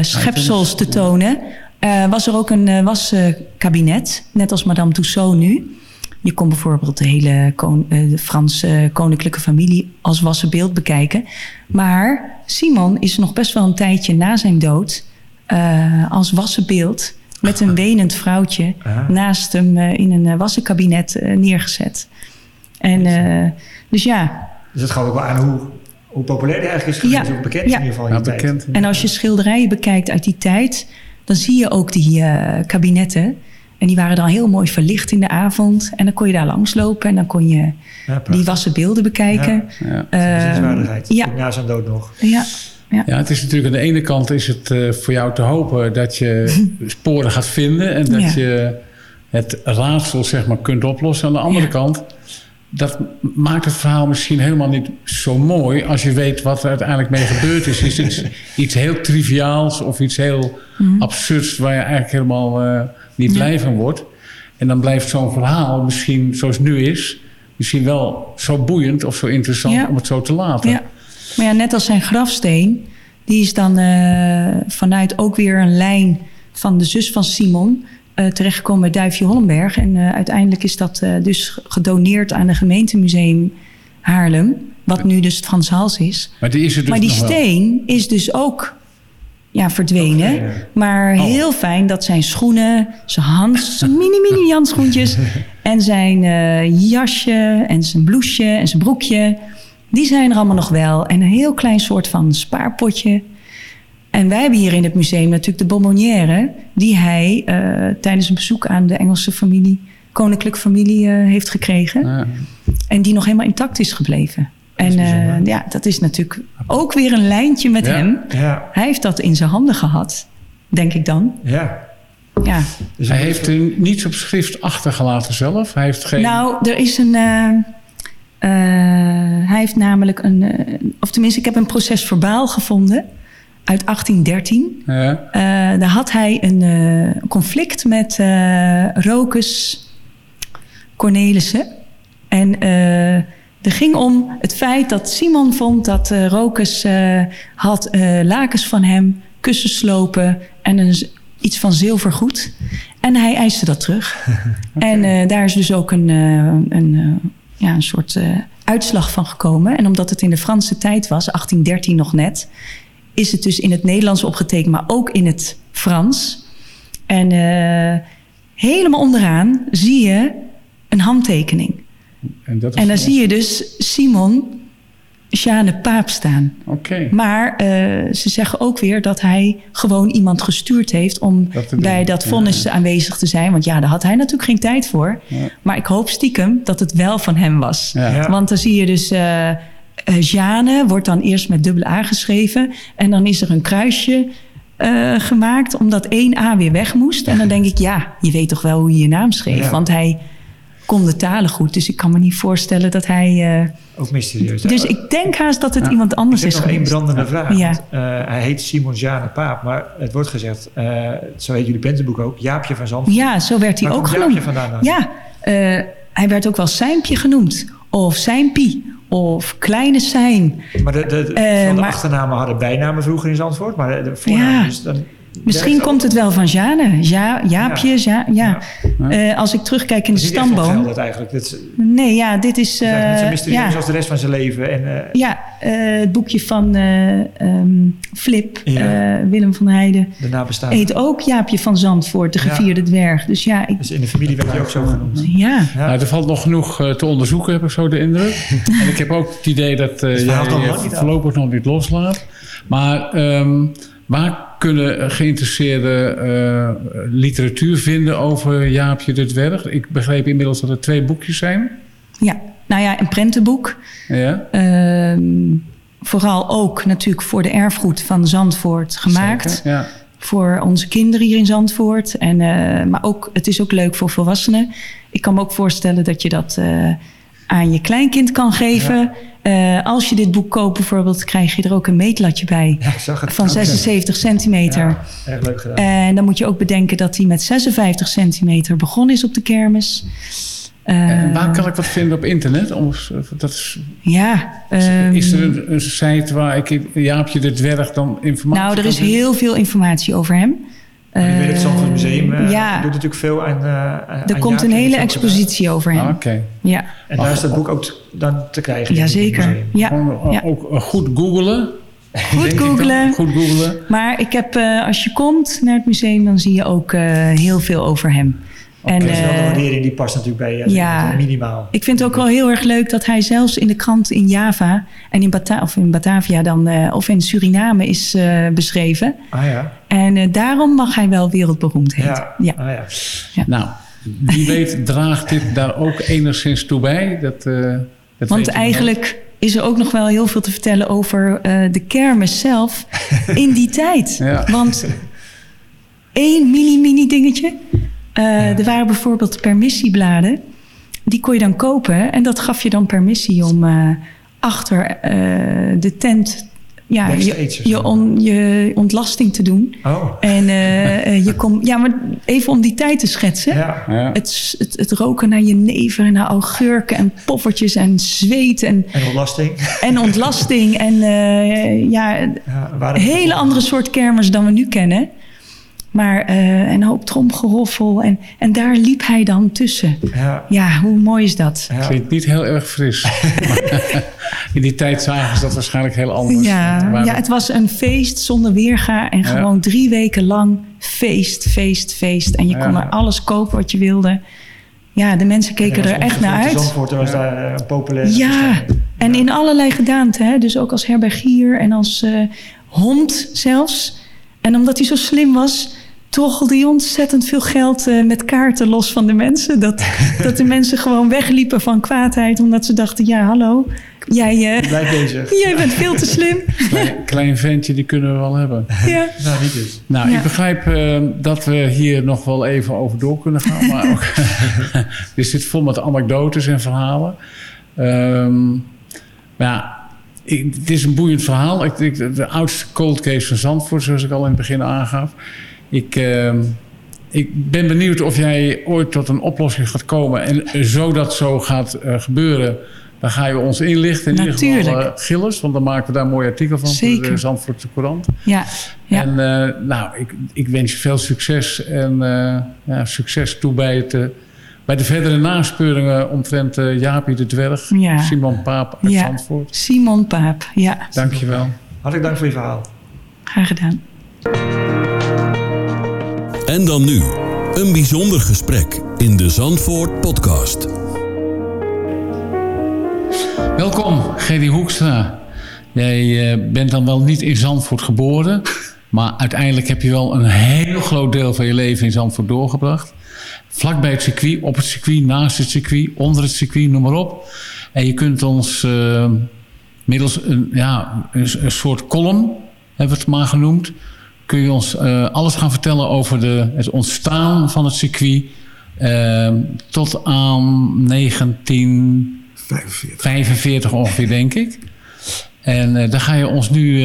schepsels te tonen uh, was er ook een uh, waskabinet, net als Madame Tussaud nu. Je kon bijvoorbeeld de hele kon, uh, de Franse koninklijke familie als wassenbeeld bekijken. Maar Simon is nog best wel een tijdje na zijn dood als wassenbeeld met een wenend vrouwtje ah. naast hem in een wassenkabinet neergezet. En dus ja. Dus dat gaat ook wel aan hoe, hoe populair hij eigenlijk is geweest, ja. hoe bekend ja. in ieder geval in ja, bekend. En als je schilderijen bekijkt uit die tijd dan zie je ook die uh, kabinetten. En die waren dan heel mooi verlicht in de avond. En dan kon je daar langslopen en dan kon je ja, die wassen beelden bekijken. Ja, ja. Uh, ja. Na zijn dood nog. Ja. Ja. ja, het is natuurlijk aan de ene kant is het uh, voor jou te hopen dat je sporen gaat vinden en dat je het raadsel zeg maar kunt oplossen. Aan de andere kant dat maakt het verhaal misschien helemaal niet zo mooi als je weet wat er uiteindelijk mee gebeurd is. Is het iets heel triviaals of iets heel mm. absurds waar je eigenlijk helemaal uh, niet blij van wordt. En dan blijft zo'n verhaal misschien zoals het nu is, misschien wel zo boeiend of zo interessant om het zo te laten. Maar ja, net als zijn grafsteen, die is dan uh, vanuit ook weer een lijn van de zus van Simon uh, terechtgekomen bij Duifje Hollenberg. En uh, uiteindelijk is dat dus gedoneerd aan het gemeentemuseum Haarlem. Wat nu dus het Frans Hals is. Maar die, is dus maar die steen wel. is dus ook ja, verdwenen. Okay. Maar oh. heel fijn dat zijn schoenen, zijn Hans, zijn mini mini handschoentjes... en zijn jasje en zijn blouseje en zijn broekje... die zijn er allemaal nog wel. En een heel klein soort van spaarpotje... En wij hebben hier in het museum natuurlijk de bonbonnière... die hij uh, tijdens een bezoek aan de Engelse familie... koninklijke familie uh, heeft gekregen. Ja. En die nog helemaal intact is gebleven. En uh, ja, dat is natuurlijk ook weer een lijntje met ja. hem. Ja. Hij heeft dat in zijn handen gehad, denk ik dan. Ja. Ja. Dus hij heeft er niets op schrift achtergelaten zelf? Hij heeft geen... Nou, er is een... hij heeft namelijk een... of tenminste, ik heb een proces verbaal gevonden... uit 1813. Ja. daar had hij een conflict met Rokus Cornelissen. En er ging om het feit dat Simon vond dat Rokus had lakens van hem, kussenslopen en een, iets van zilvergoed. En hij eiste dat terug. En daar is dus ook een, een, ja, een soort uitslag van gekomen. En omdat het in de Franse tijd was, 1813 nog net, is het dus in het Nederlands opgetekend, maar ook in het Frans. En helemaal onderaan zie je een handtekening. En, dat is en dan zie je dus Simon Sjane Paap staan. Oké. Maar uh, ze zeggen ook weer dat hij gewoon iemand gestuurd heeft om dat bij dat vonnis ja. aanwezig te zijn. Want ja, daar had hij natuurlijk geen tijd voor. Ja. Maar ik hoop stiekem dat het wel van hem was. Ja. Want dan zie je dus. Uh, Jane wordt dan eerst met dubbele A geschreven. En dan is er een kruisje uh, gemaakt, omdat één A weer weg moest. En dan denk ik, ja, je weet toch wel hoe je je naam schreef. Want hij kon de talen goed. Dus ik kan me niet voorstellen dat hij... Uh, ook mysterieus. Dus ik denk haast dat het iemand anders is nog één brandende vraag. Ja. Uh, hij heet Simon Jane Paap, maar het wordt gezegd... Uh, zo heet jullie pentenboek ook, Jaapje van Zandvoort. Ja, zo werd hij ook genoemd. Ja, hij werd ook wel Seimpje genoemd. Of Seimpie. Of Kleine Sein. Maar de, de, de, de achternamen hadden bijnamen vroeger in Zandvoort. Maar de, voornaam ja. is dan Misschien komt het wel van Jane. Ja, Jaapje, ja. ja. Uh, als ik terugkijk in de stamboom. Dat eigenlijk. Dit nee, ja, dit is. Uh, het is mysterieus ja. als de rest van zijn leven. En, uh, ja, het boekje van um, Flip, Willem van Heijden. De nabestaande. Heet ook Jaapje van Zandvoort, de gevierde dwerg. Dus ja. Ik, dus in de familie werd hij ook zo genoemd. Ja. Nou, er valt nog genoeg te onderzoeken, heb ik zo de indruk. en ik heb ook het idee dat jij voorlopig nog niet loslaat. Maar. Um, Waar kunnen geïnteresseerde uh, literatuur vinden over Jaapje de Dwerg? Ik begreep inmiddels dat er twee boekjes zijn. Ja, nou ja, een prentenboek. Ja. Uh, vooral ook natuurlijk voor de erfgoed van Zandvoort gemaakt. Zeker, ja. Voor onze kinderen hier in Zandvoort. En, uh, maar ook, het is ook leuk voor volwassenen. Ik kan me ook voorstellen dat je dat uh, aan je kleinkind kan geven. Uh, als je dit boek koopt bijvoorbeeld, krijg je er ook een meetlatje bij. Ja, zag het. Van 76 centimeter. Ja, erg leuk gedaan. En dan moet je ook bedenken dat hij met 56 centimeter begonnen is op de kermis. Uh, waar kan ik wat vinden op internet? Om, dat is, ja, um, is er een, een, site waar ik Jaapje de Dwerg dan informatie Nou, er is heel veel informatie over hem. Uh, weet het Zandvoort Museum uh, ja. doet natuurlijk veel aan. Uh, er komt een hele expositie over hem. Ah, Oké. Ja. En daar is dat boek ook dan te krijgen. Jazeker. Ja. ja. Ook goed googelen. Goed googelen. Goed googelen. Maar ik heb, als je komt naar het museum, dan zie je ook heel veel over hem. En, wel de waardering die past natuurlijk bij uh, ja, minimaal. Ik vind het ook wel heel erg leuk dat hij zelfs in de krant in Java en in, Bata of in Batavia dan, uh, of in Suriname is uh, beschreven. Ah ja. En daarom mag hij wel wereldberoemd heten. Ja. Ja. Ah, ja. ja. Nou, wie weet draagt dit daar ook enigszins toe bij. Dat, dat Want eigenlijk is er ook nog wel heel veel te vertellen over de kermis zelf in die tijd. Want één mini-mini dingetje uh, Er waren bijvoorbeeld permissiebladen. Die kon je dan kopen. En dat gaf je dan permissie om uh, achter uh, de tent ja, je, je, on, je, ontlasting te doen. Oh. En je kon, ja, maar even om die tijd te schetsen. Ja. Ja. Het, het, het, roken naar je neven en naar augurken en poffertjes en zweet. En, en ontlasting. En ontlasting. en ja, ja hele andere soort kermers dan we nu kennen. Maar uh, een hoop tromgeroffel. En, en daar liep hij dan tussen. Ja, ja hoe mooi is dat? Ja. Klinkt niet heel erg fris. in die tijd zagen ze dat waarschijnlijk heel anders. Ja, ja het was een feest zonder weerga. En gewoon drie weken lang feest, feest, feest. En je kon er alles kopen wat je wilde. Ja, de mensen keken er echt naar uit. Zandvoort was daar uh, populair. Ja, en in allerlei gedaanten. Hè? Dus ook als herbergier en als uh, hond zelfs. En omdat hij zo slim was, troggelde hij ontzettend veel geld uh, met kaarten los van de mensen. Dat, dat de mensen gewoon wegliepen van kwaadheid. Omdat ze dachten, ja hallo, jij, uh, Blijf bezig. jij bent veel te slim. Klein, klein, ventje, die kunnen we wel hebben. Ja. nou, niet dus. Nou, ik begrijp uh, dat we hier nog wel even over door kunnen gaan. Maar ook, dit zit vol met anekdotes en verhalen. Um, maar ja, ik, het is een boeiend verhaal. Ik, ik, de oudste cold case van Zandvoort, zoals ik al in het begin aangaf. Ik, uh, ik ben benieuwd of jij ooit tot een oplossing gaat komen. En zo dat zo gaat uh, gebeuren, dan ga je ons inlichten. In Natuurlijk. ieder geval uh, Gilles, want dan maken we daar een mooi artikel van Zeker. voor de Zandvoortse Courant. Ja, ja. En uh, nou, ik, ik, wens je veel succes en ja, succes toe bij het bij de verdere naspeuringen omtrent uh, Jaapie de Dwerg, ja. Simon Paap uit ja. Zandvoort. Simon Paap, ja. Dankjewel. Hartelijk dank voor je verhaal. Graag gedaan. En dan nu, een bijzonder gesprek in de Zandvoort podcast. Welkom, Gerry Hoekstra. Jij uh, bent dan wel niet in Zandvoort geboren... maar uiteindelijk heb je wel een heel groot deel van je leven in Zandvoort doorgebracht vlak bij het circuit, op het circuit, naast het circuit, onder het circuit, noem maar op. En je kunt ons uh, middels een, ja, een, een, soort column, hebben we het maar genoemd, kun je ons uh, alles gaan vertellen over de, het ontstaan van het circuit uh, tot aan 1945 ongeveer, denk ik. En daar ga je ons nu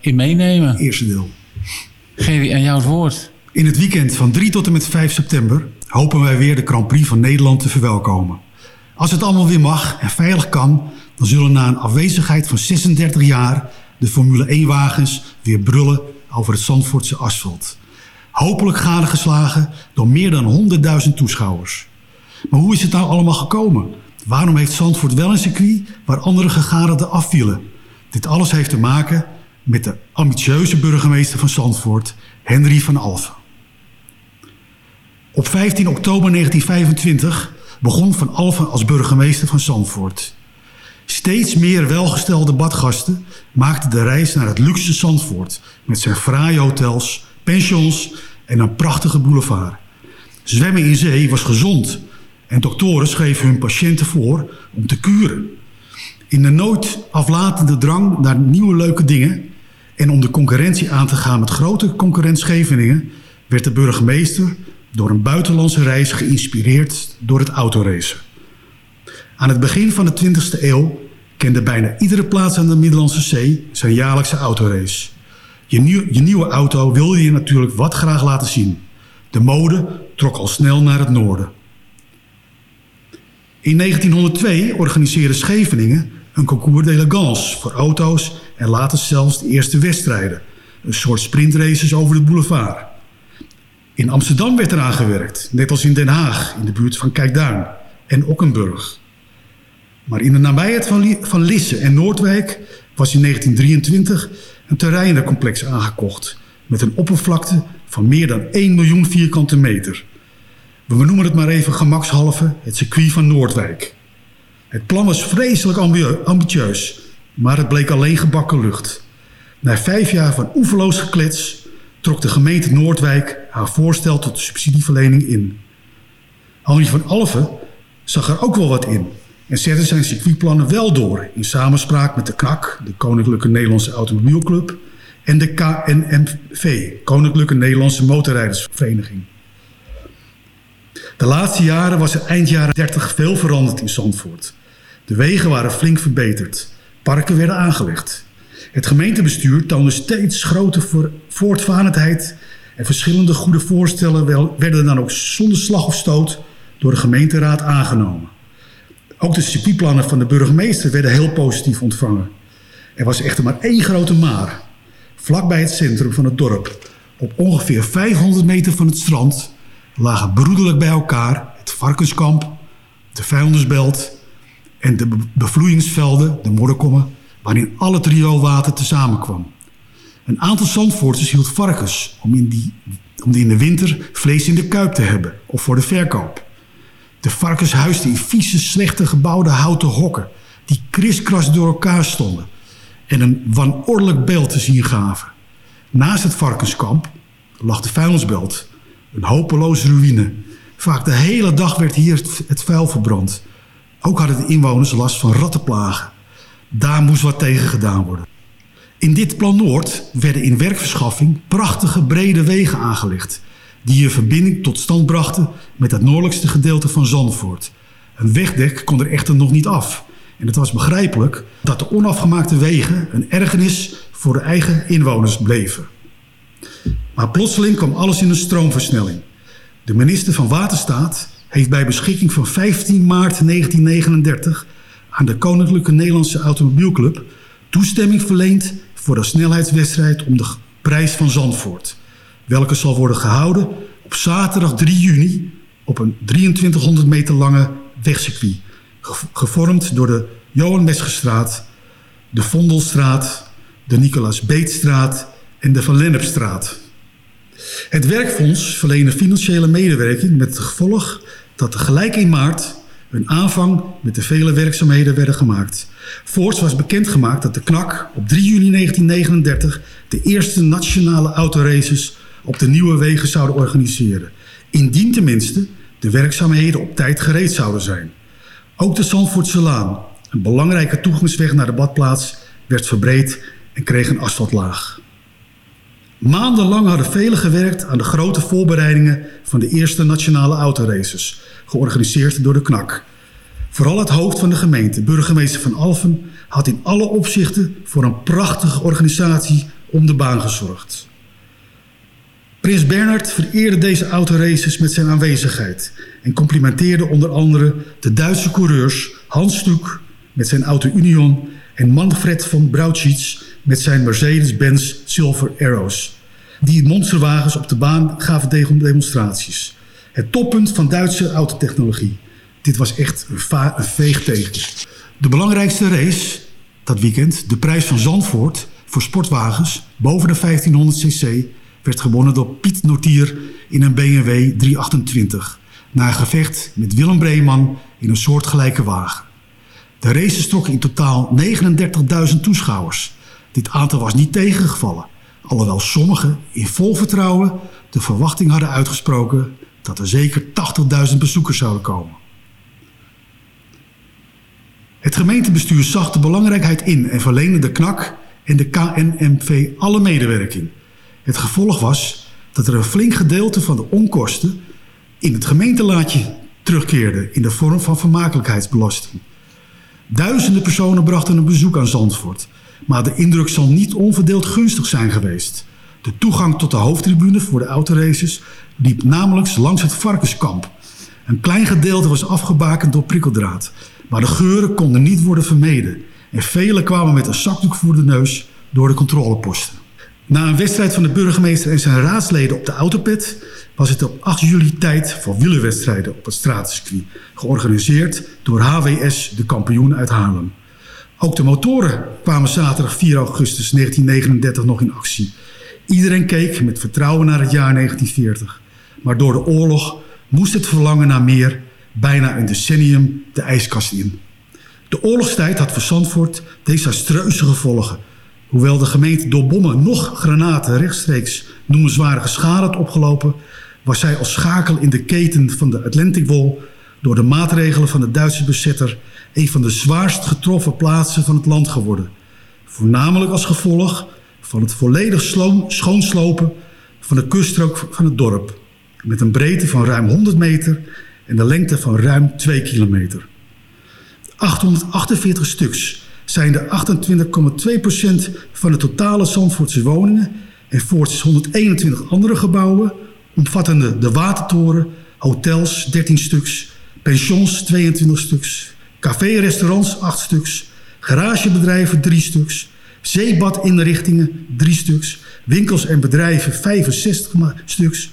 in meenemen. Eerste deel. Gerry, aan jou het woord. In het weekend van 3 tot en met 5 september hopen wij weer de Grand Prix van Nederland te verwelkomen. Als het allemaal weer mag en veilig kan, dan zullen na een afwezigheid van 36 jaar de Formule 1-wagens weer brullen over het Zandvoortse asfalt. Hopelijk gadegeslagen door meer dan 100.000 toeschouwers. Maar hoe is het nou allemaal gekomen? Waarom heeft Zandvoort wel een circuit waar andere gegadigden afvielen? Dit alles heeft te maken met de ambitieuze burgemeester van Zandvoort, Henry van Alphen. Op 15 oktober 1925 begon Van Alphen als burgemeester van Zandvoort. Steeds meer welgestelde badgasten maakten de reis naar het luxe Zandvoort... met zijn fraaie hotels, pensions en een prachtige boulevard. Zwemmen in zee was gezond en doktoren schreven hun patiënten voor om te kuren. In de nooit aflatende drang naar nieuwe leuke dingen... en om de concurrentie aan te gaan met grote concurrent Scheveningen... werd de burgemeester door een buitenlandse reis geïnspireerd door het autoracen. Aan het begin van de 20e eeuw kende bijna iedere plaats aan de Middellandse Zee zijn jaarlijkse autorace. Je, je nieuwe auto wilde je natuurlijk wat graag laten zien. De mode trok al snel naar het noorden. In 1902 organiseerde Scheveningen een concours d'élégance voor auto's en later zelfs de eerste wedstrijden. Een soort sprintraces over de boulevard. In Amsterdam werd eraan gewerkt, net als in Den Haag, in de buurt van Kijkduin en Okkenburg. Maar in de nabijheid van, van Lisse en Noordwijk was in 1923 een terreinencomplex aangekocht met een oppervlakte van meer dan 1 miljoen vierkante meter. We noemen het maar even gemakshalve het circuit van Noordwijk. Het plan was vreselijk ambitieus, maar het bleek alleen gebakken lucht. Na vijf jaar van oeverloos geklets trok de gemeente Noordwijk haar voorstel tot subsidieverlening in. Henri van Alphen zag er ook wel wat in en zette zijn circuitplannen wel door in samenspraak met de KNAK, de Koninklijke Nederlandse Automobielclub, en de KNMV, Koninklijke Nederlandse Motorrijdersvereniging. De laatste jaren was er eind jaren 30 veel veranderd in Zandvoort. De wegen waren flink verbeterd, parken werden aangelegd. Het gemeentebestuur toonde steeds grote voortvarendheid en verschillende goede voorstellen werden dan ook zonder slag of stoot door de gemeenteraad aangenomen. Ook de circuitplannen van de burgemeester werden heel positief ontvangen. Er was echter maar één grote maar. Vlakbij het centrum van het dorp, op ongeveer 500 meter van het strand, lagen broederlijk bij elkaar het varkenskamp, de vuilnisbelt en de bevloeingsvelden, de modderkommen, waarin al het rioolwater tezamen kwam. Een aantal Zandvoorters hield varkens om in, die, om die in de winter vlees in de kuip te hebben of voor de verkoop. De varkens huisden in vieze, slechte gebouwde houten hokken die kriskras door elkaar stonden en een wanordelijk beeld te zien gaven. Naast het varkenskamp lag de vuilnisbelt, een hopeloze ruïne. Vaak de hele dag werd hier het vuil verbrand. Ook hadden de inwoners last van rattenplagen. Daar moest wat tegen gedaan worden. In dit plan Noord werden in werkverschaffing prachtige brede wegen aangelegd... die een verbinding tot stand brachten met het noordelijkste gedeelte van Zandvoort. Een wegdek kon er echter nog niet af... En het was begrijpelijk dat de onafgemaakte wegen een ergernis voor de eigen inwoners bleven. Maar plotseling kwam alles in een stroomversnelling. De minister van Waterstaat heeft bij beschikking van 15 maart 1939 aan de Koninklijke Nederlandse Automobielclub toestemming verleend voor de snelheidswedstrijd om de prijs van Zandvoort. Welke zal worden gehouden op zaterdag 3 juni op een 2300 meter lange wegcircuit. Gevormd door de Johan Mesgestraat, de Vondelstraat, de Nicolaas Beetstraat en de Van Lennepstraat. Het werkfonds verleende financiële medewerking met het gevolg dat tegelijk in maart een aanvang met de vele werkzaamheden werden gemaakt. Voorts was bekendgemaakt dat de KNAK op 3 juni 1939 de eerste nationale autoraces op de nieuwe wegen zouden organiseren. Indien tenminste de werkzaamheden op tijd gereed zouden zijn. Ook de Zandvoortse Laan, een belangrijke toegangsweg naar de badplaats, werd verbreed en kreeg een asfaltlaag. Maandenlang hadden velen gewerkt aan de grote voorbereidingen van de eerste nationale autoraces, georganiseerd door de KNAK. Vooral het hoofd van de gemeente, burgemeester van Alphen, had in alle opzichten voor een prachtige organisatie om de baan gezorgd. Prins Bernhard vereerde deze autoraces met zijn aanwezigheid en complimenteerde onder andere de Duitse coureurs Hans Stuk met zijn Auto Union en Manfred van Brauchitsch met zijn Mercedes-Benz Silver Arrows. Die monsterwagens op de baan gaven demonstraties. Het toppunt van Duitse autotechnologie. Dit was echt een, een veegteken. De belangrijkste race dat weekend, de prijs van Zandvoort voor sportwagens boven de 1500 cc, werd gewonnen door Piet Notier in een BMW 328. Na een gevecht met Willem Breeman in een soortgelijke wagen. De races trokken in totaal 39.000 toeschouwers. Dit aantal was niet tegengevallen, alhoewel sommigen in vol vertrouwen de verwachting hadden uitgesproken dat er zeker 80.000 bezoekers zouden komen. Het gemeentebestuur zag de belangrijkheid in en verleende de KNAK en de KNMV alle medewerking. Het gevolg was dat er een flink gedeelte van de onkosten in het gemeentelaatje terugkeerde in de vorm van vermakelijkheidsbelasting. Duizenden personen brachten een bezoek aan Zandvoort, maar de indruk zal niet onverdeeld gunstig zijn geweest. De toegang tot de hoofdtribune voor de autoraces liep namelijk langs het varkenskamp. Een klein gedeelte was afgebakend door prikkeldraad, maar de geuren konden niet worden vermeden en velen kwamen met een zakdoek voor de neus door de controleposten. Na een wedstrijd van de burgemeester en zijn raadsleden op de autopit was het op 8 juli tijd voor wielerwedstrijden op het straatcircuit, georganiseerd door HWS, de kampioen uit Haarlem. Ook de motoren kwamen zaterdag 4 augustus 1939 nog in actie. Iedereen keek met vertrouwen naar het jaar 1940. Maar door de oorlog moest het verlangen naar meer bijna een decennium de ijskast in. De oorlogstijd had voor Zandvoort desastreuze gevolgen. Hoewel de gemeente door bommen nog granaten rechtstreeks noemenswaardige schade had opgelopen... was zij als schakel in de keten van de Atlantic Wall... door de maatregelen van de Duitse bezetter... een van de zwaarst getroffen plaatsen van het land geworden. Voornamelijk als gevolg van het volledig schoonslopen van de kuststrook van het dorp. Met een breedte van ruim 100 meter en de lengte van ruim 2 kilometer. 848 stuks zijn de 28,2% van de totale Zandvoortse woningen en voorts 121 andere gebouwen, omvattende de Watertoren, hotels 13 stuks, pensions 22 stuks, café-restaurants 8 stuks, garagebedrijven 3 stuks, zeebadinrichtingen 3 stuks, winkels en bedrijven 65 stuks,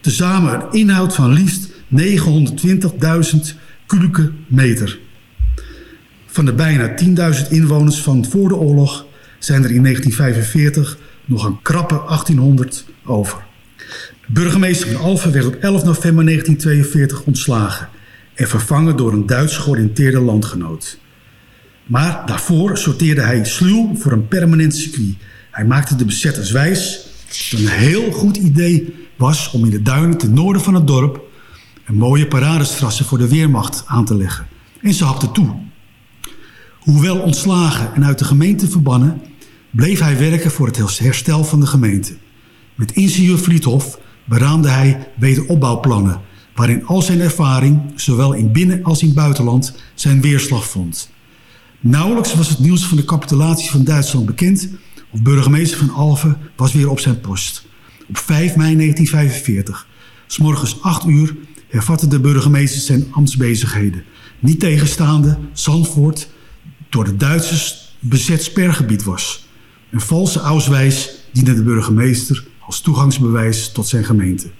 tezamen een inhoud van liefst 920.000 kubieke meter. Van de bijna 10.000 inwoners van voor de oorlog zijn er in 1945 nog een krappe 1800 over. Burgemeester van Alphen werd op 11 november 1942 ontslagen en vervangen door een Duits georiënteerde landgenoot. Maar daarvoor sorteerde hij sluw voor een permanent circuit. Hij maakte de bezetters wijs dat een heel goed idee was om in de duinen ten noorden van het dorp een mooie paradestrassen voor de Weermacht aan te leggen. En ze hapte toe. Hoewel ontslagen en uit de gemeente verbannen, bleef hij werken voor het herstel van de gemeente. Met ingenieur Vliethof beraamde hij wederopbouwplannen, waarin al zijn ervaring, zowel in binnen- als in buitenland, zijn weerslag vond. Nauwelijks was het nieuws van de capitulatie van Duitsland bekend... of burgemeester van Alphen was weer op zijn post. Op 5 mei 1945, s morgens 8 uur, hervatte de burgemeester zijn ambtsbezigheden. Niet tegenstaande Zandvoort door de Duitsers bezet spergebied was. Een valse auswijs diende de burgemeester als toegangsbewijs tot zijn gemeente.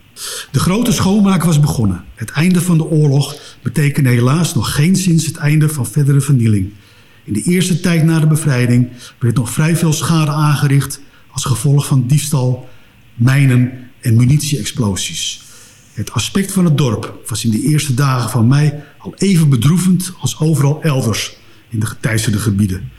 De grote schoonmaak was begonnen. Het einde van de oorlog betekende helaas nog geen sinds het einde van verdere vernieling. In de eerste tijd na de bevrijding werd nog vrij veel schade aangericht als gevolg van diefstal, mijnen en munitie-explosies. Het aspect van het dorp was in de eerste dagen van mei al even bedroevend als overal elders in de geteisterde gebieden.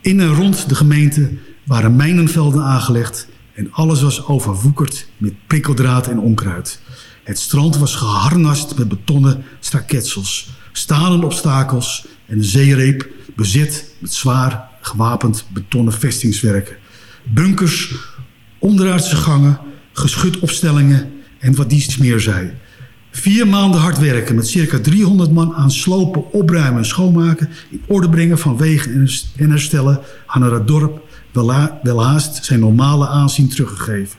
In en rond de gemeente waren mijnenvelden aangelegd en alles was overwoekerd met prikkeldraad en onkruid. Het strand was geharnast met betonnen staketsels, stalen obstakels en een zeereep bezet met zwaar gewapend betonnen vestingswerken. Bunkers, onderaardse gangen, geschutopstellingen en wat dies meer zei. Vier maanden hard werken met circa 300 man aan slopen, opruimen en schoonmaken... in orde brengen van wegen en herstellen aan het dorp welhaast zijn normale aanzien teruggegeven.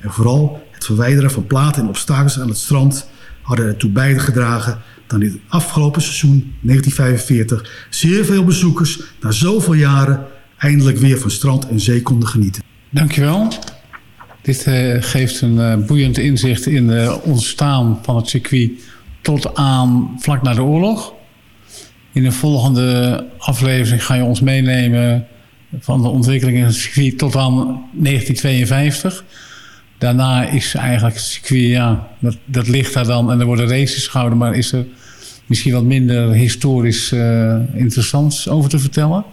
En vooral het verwijderen van platen en obstakels aan het strand hadden ertoe bijgedragen dat in het afgelopen seizoen 1945 zeer veel bezoekers na zoveel jaren eindelijk weer van strand en zee konden genieten. Dankjewel. Dit uh, geeft een uh, boeiend inzicht in het ontstaan van het circuit tot aan vlak na de oorlog. In de volgende aflevering ga je ons meenemen van de ontwikkeling in het circuit tot aan 1952. Daarna is eigenlijk het circuit, ja, dat, ligt daar dan en er worden races gehouden, maar is er misschien wat minder historisch uh, interessants over te vertellen.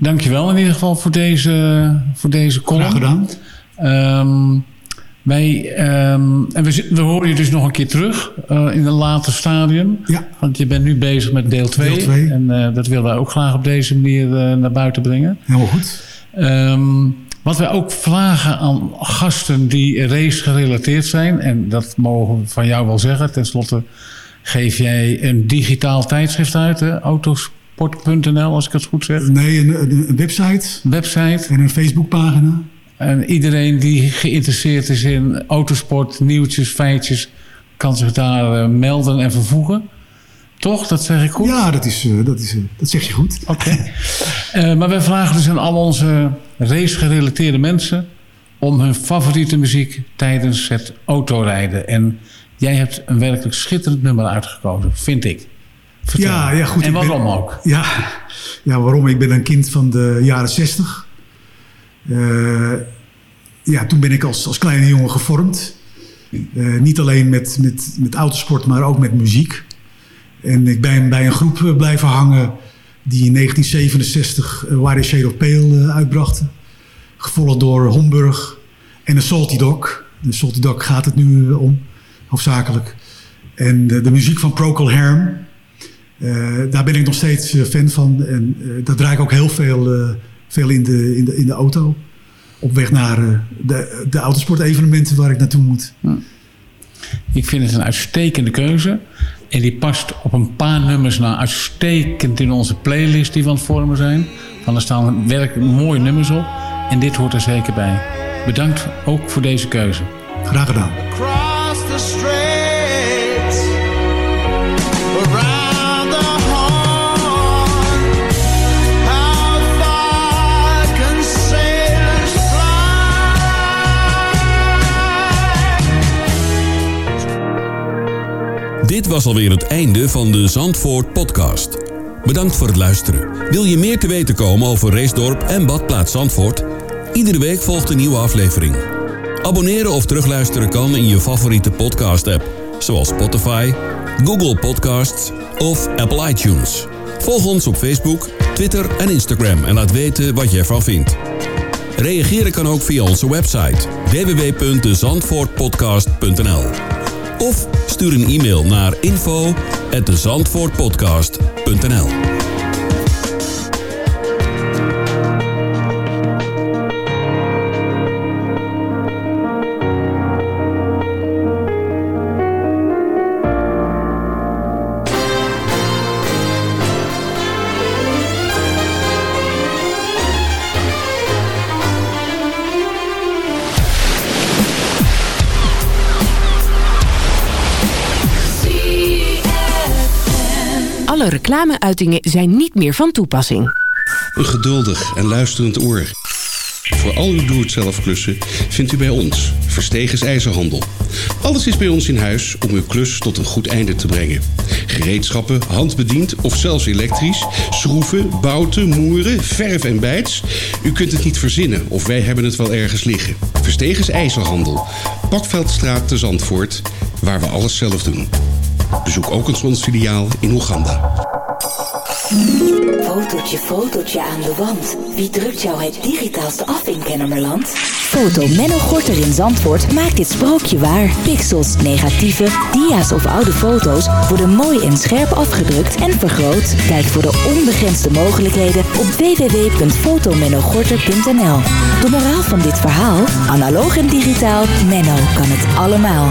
Dankjewel in ieder geval voor deze, voor deze column. Gedaan. Um, wij, um, en we, we horen je dus nog een keer terug uh, in een later stadium. Ja. Want je bent nu bezig met deel 2. Deel 2. En uh, dat willen wij ook graag op deze manier uh, naar buiten brengen. Helemaal goed. Um, wat wij ook vragen aan gasten die race gerelateerd zijn. En dat mogen we van jou wel zeggen. Ten slotte geef jij een digitaal tijdschrift uit. Hè? Autosport.nl als ik het goed zeg. Nee, een, een website. Website. En een Facebookpagina. En iedereen die geïnteresseerd is in autosport, nieuwtjes, feitjes... kan zich daar uh, melden en vervoegen. Toch? Dat zeg ik goed? Ja, dat, is, uh, dat, is, uh, dat zeg je goed. Oké. Okay. maar wij vragen dus aan al onze race-gerelateerde mensen... om hun favoriete muziek tijdens het autorijden. En jij hebt een werkelijk schitterend nummer uitgekozen, vind ik. Vertel. Ja, ja, goed. En waarom ben, ook? Ja, ja, waarom? Ik ben een kind van de jaren zestig. Uh, ja, toen ben ik als, als kleine jongen gevormd. Uh, niet alleen met, met, met autosport, maar ook met muziek. En ik ben bij een groep blijven hangen die in 1967 uh, Shade of Pale uitbrachten. Gevolgd door Homburg en de Salty Dog. De Salty Dog gaat het nu om, hoofdzakelijk. En de, de muziek van Procol Harum. daar ben ik nog steeds fan van. En dat draai ik ook heel veel veel in de, in de, in de auto. Op weg naar uh, de, de autosportevenementen waar ik naartoe moet. Hm. Ik vind het een uitstekende keuze. En die past op een paar nummers nou uitstekend in onze playlist die we aan het vormen zijn. Van er staan werkelijk mooie nummers op. En dit hoort er zeker bij. Bedankt ook voor deze keuze. Graag gedaan. Dit was alweer het einde van de Zandvoort podcast. Bedankt voor het luisteren. Wil je meer te weten komen over Racedorp en Badplaats Zandvoort? Iedere week volgt een nieuwe aflevering. Abonneren of terugluisteren kan in je favoriete podcast-app, zoals Spotify, Google Podcasts of Apple iTunes. Volg ons op Facebook, Twitter en Instagram en laat weten wat je ervan vindt. Reageren kan ook via onze website www.zandvoortpodcast.nl of stuur een e-mail naar info@zandvoortpodcast.nl. Alle reclameuitingen zijn niet meer van toepassing. Een geduldig en luisterend oor. Voor al uw doe-het-zelf klussen vindt u bij ons Verstegens IJzerhandel. Alles is bij ons in huis om uw klus tot een goed einde te brengen. Gereedschappen, handbediend of zelfs elektrisch, schroeven, bouten, moeren, verf en bijts. U kunt het niet verzinnen of wij hebben het wel ergens liggen. Verstegens IJzerhandel. Pakveldstraat te Zandvoort, waar we alles zelf doen. Bezoek ook ons filiaal in Oeganda. Fotootje, fotootje aan de wand. Wie drukt jou het digitaalste af in Kennemerland? Foto Menno Gorter in Zandvoort maakt dit sprookje waar. Pixels, negatieve, dia's of oude foto's worden mooi en scherp afgedrukt en vergroot. Kijk voor de onbegrensde mogelijkheden op www.fotomennogorter.nl De moraal van dit verhaal? Analoog en digitaal, Menno kan het allemaal.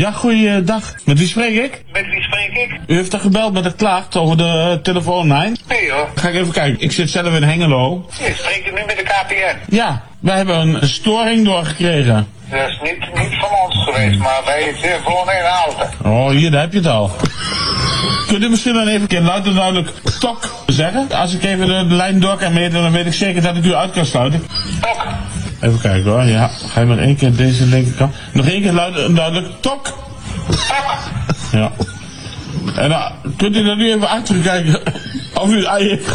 Ja, goeiedag. Met wie spreek ik? Met wie spreek ik? U heeft er gebeld met een klacht over de uh, telefoonlijn? Nee hoor. Ga ik even kijken. Ik zit zelf in Hengelo. Nee, spreek je nu met de KPN? Ja, wij hebben een storing doorgekregen. Dat is niet, niet van ons geweest, maar wij gewoon in auto. Oh, hier, daar heb je het al. Kunt u misschien dan even een keer luid en duidelijk tok zeggen? Als ik even de, de lijn door kan meten, dan weet ik zeker dat ik u uit kan sluiten. Tok. Even kijken hoor, ja. Ga je maar één keer deze linkerkant. Nog één keer luid duidelijk tok. Ja. En dan kunt u dan nu even achterkijken of u het ei heeft.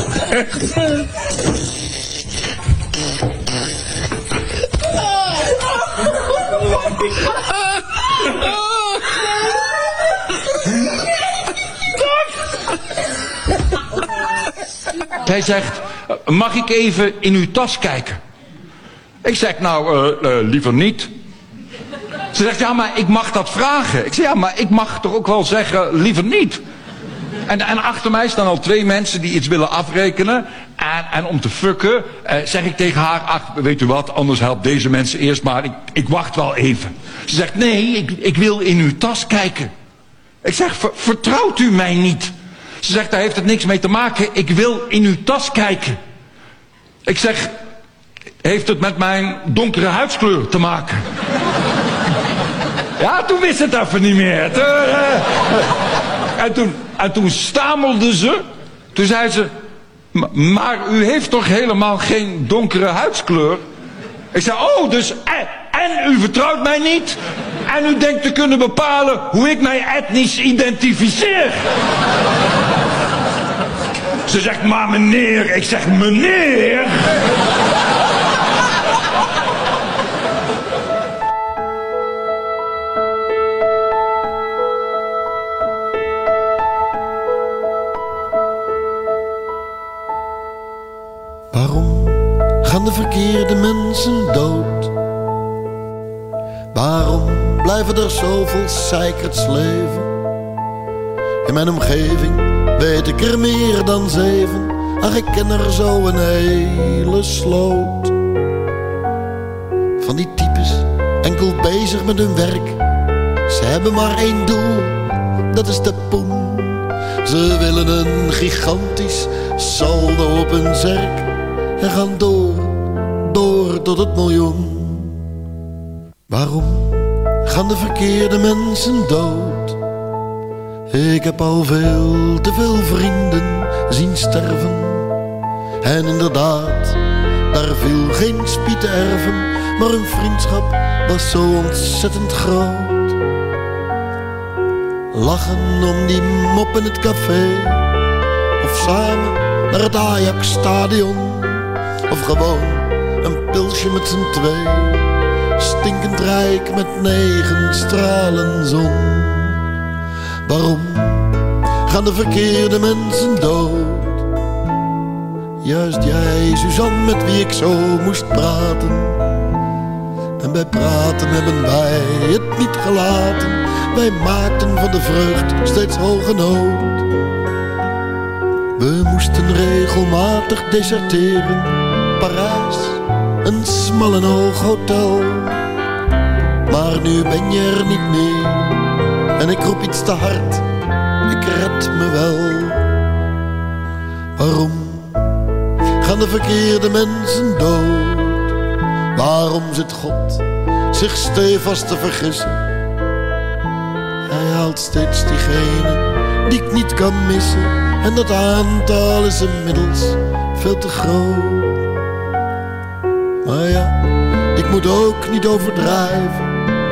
Hij zegt, mag ik even in uw tas kijken? Ik zeg, nou, uh, uh, liever niet. Ze zegt, ja, maar ik mag dat vragen. Ik zeg, ja, maar ik mag toch ook wel zeggen, liever niet. En, en achter mij staan al twee mensen die iets willen afrekenen. En, en om te fucken, eh, zeg ik tegen haar, ach, weet u wat, anders helpt deze mensen eerst maar. Ik, ik wacht wel even. Ze zegt, nee, ik, ik wil in uw tas kijken. Ik zeg, ver, vertrouwt u mij niet? Ze zegt, daar heeft het niks mee te maken. Ik wil in uw tas kijken. Ik zeg, heeft het met mijn donkere huidskleur te maken? ja, toen wist het even niet meer. Toen, uh, en, toen, en toen stamelde ze. Toen zei ze, maar u heeft toch helemaal geen donkere huidskleur? Ik zei, oh, dus... En, en u vertrouwt mij niet? En u denkt te kunnen bepalen hoe ik mij etnisch identificeer? Ze zegt, maar meneer. Ik zeg, meneer? Waarom gaan de verkeerde mensen dood? Waarom blijven er zoveel zeikerts leven? In mijn omgeving weet ik er meer dan zeven. Ach, ik ken er zo een hele sloot. Van die types, enkel bezig met hun werk. Ze hebben maar één doel, dat is de poen. Ze willen een gigantisch saldo op hun zerk. En gaan door, door tot het miljoen. Waarom gaan de verkeerde mensen dood? Ik heb al veel te veel vrienden zien sterven. En inderdaad, daar viel geen spiet te erven. Maar hun vriendschap was zo ontzettend groot. Lachen om die mop in het café. Of samen naar het Ajax-stadion. Of gewoon een pilsje met z'n twee. Stinkend rijk met negen stralen zon. Waarom gaan de verkeerde mensen dood? Juist jij, Suzanne, met wie ik zo moest praten. En bij praten hebben wij het niet gelaten. Wij maakten van de vreugd steeds hoge nood. We moesten regelmatig deserteren. Parijs, een smal en hoog hotel. Maar nu ben je er niet meer. En ik roep iets te hard, ik red me wel. Waarom gaan de verkeerde mensen dood? Waarom zit God zich stevast te vergissen? Hij haalt steeds diegene die ik niet kan missen. En dat aantal is inmiddels veel te groot. Moet ook niet overdrijven.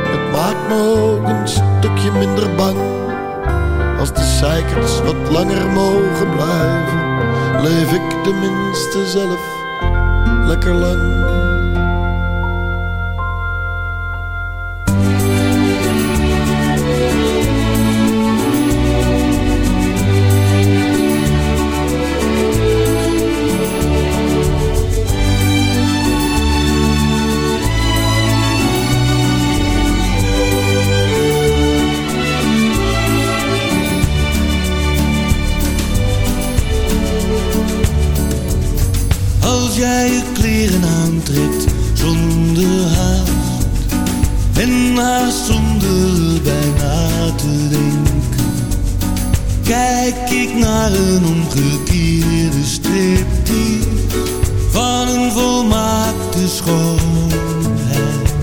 Het maakt me ook een stukje minder bang. Als de zeikers wat langer mogen blijven, leef ik tenminste zelf lekker lang. Naar een omgekeerde striptease Van een volmaakte schoonheid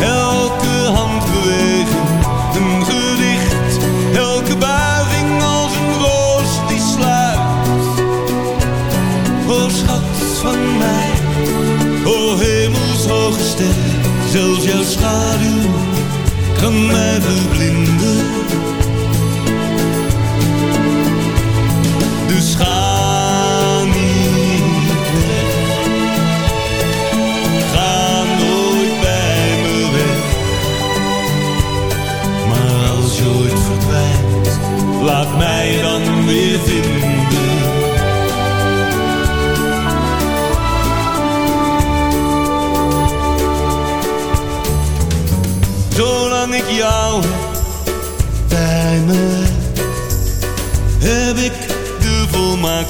Elke handbeweging een gedicht Elke buiging als een roos die sluit O schat van mij, o hemelshoge ster, zelfs jouw schaduw kan mij verblinden.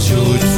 should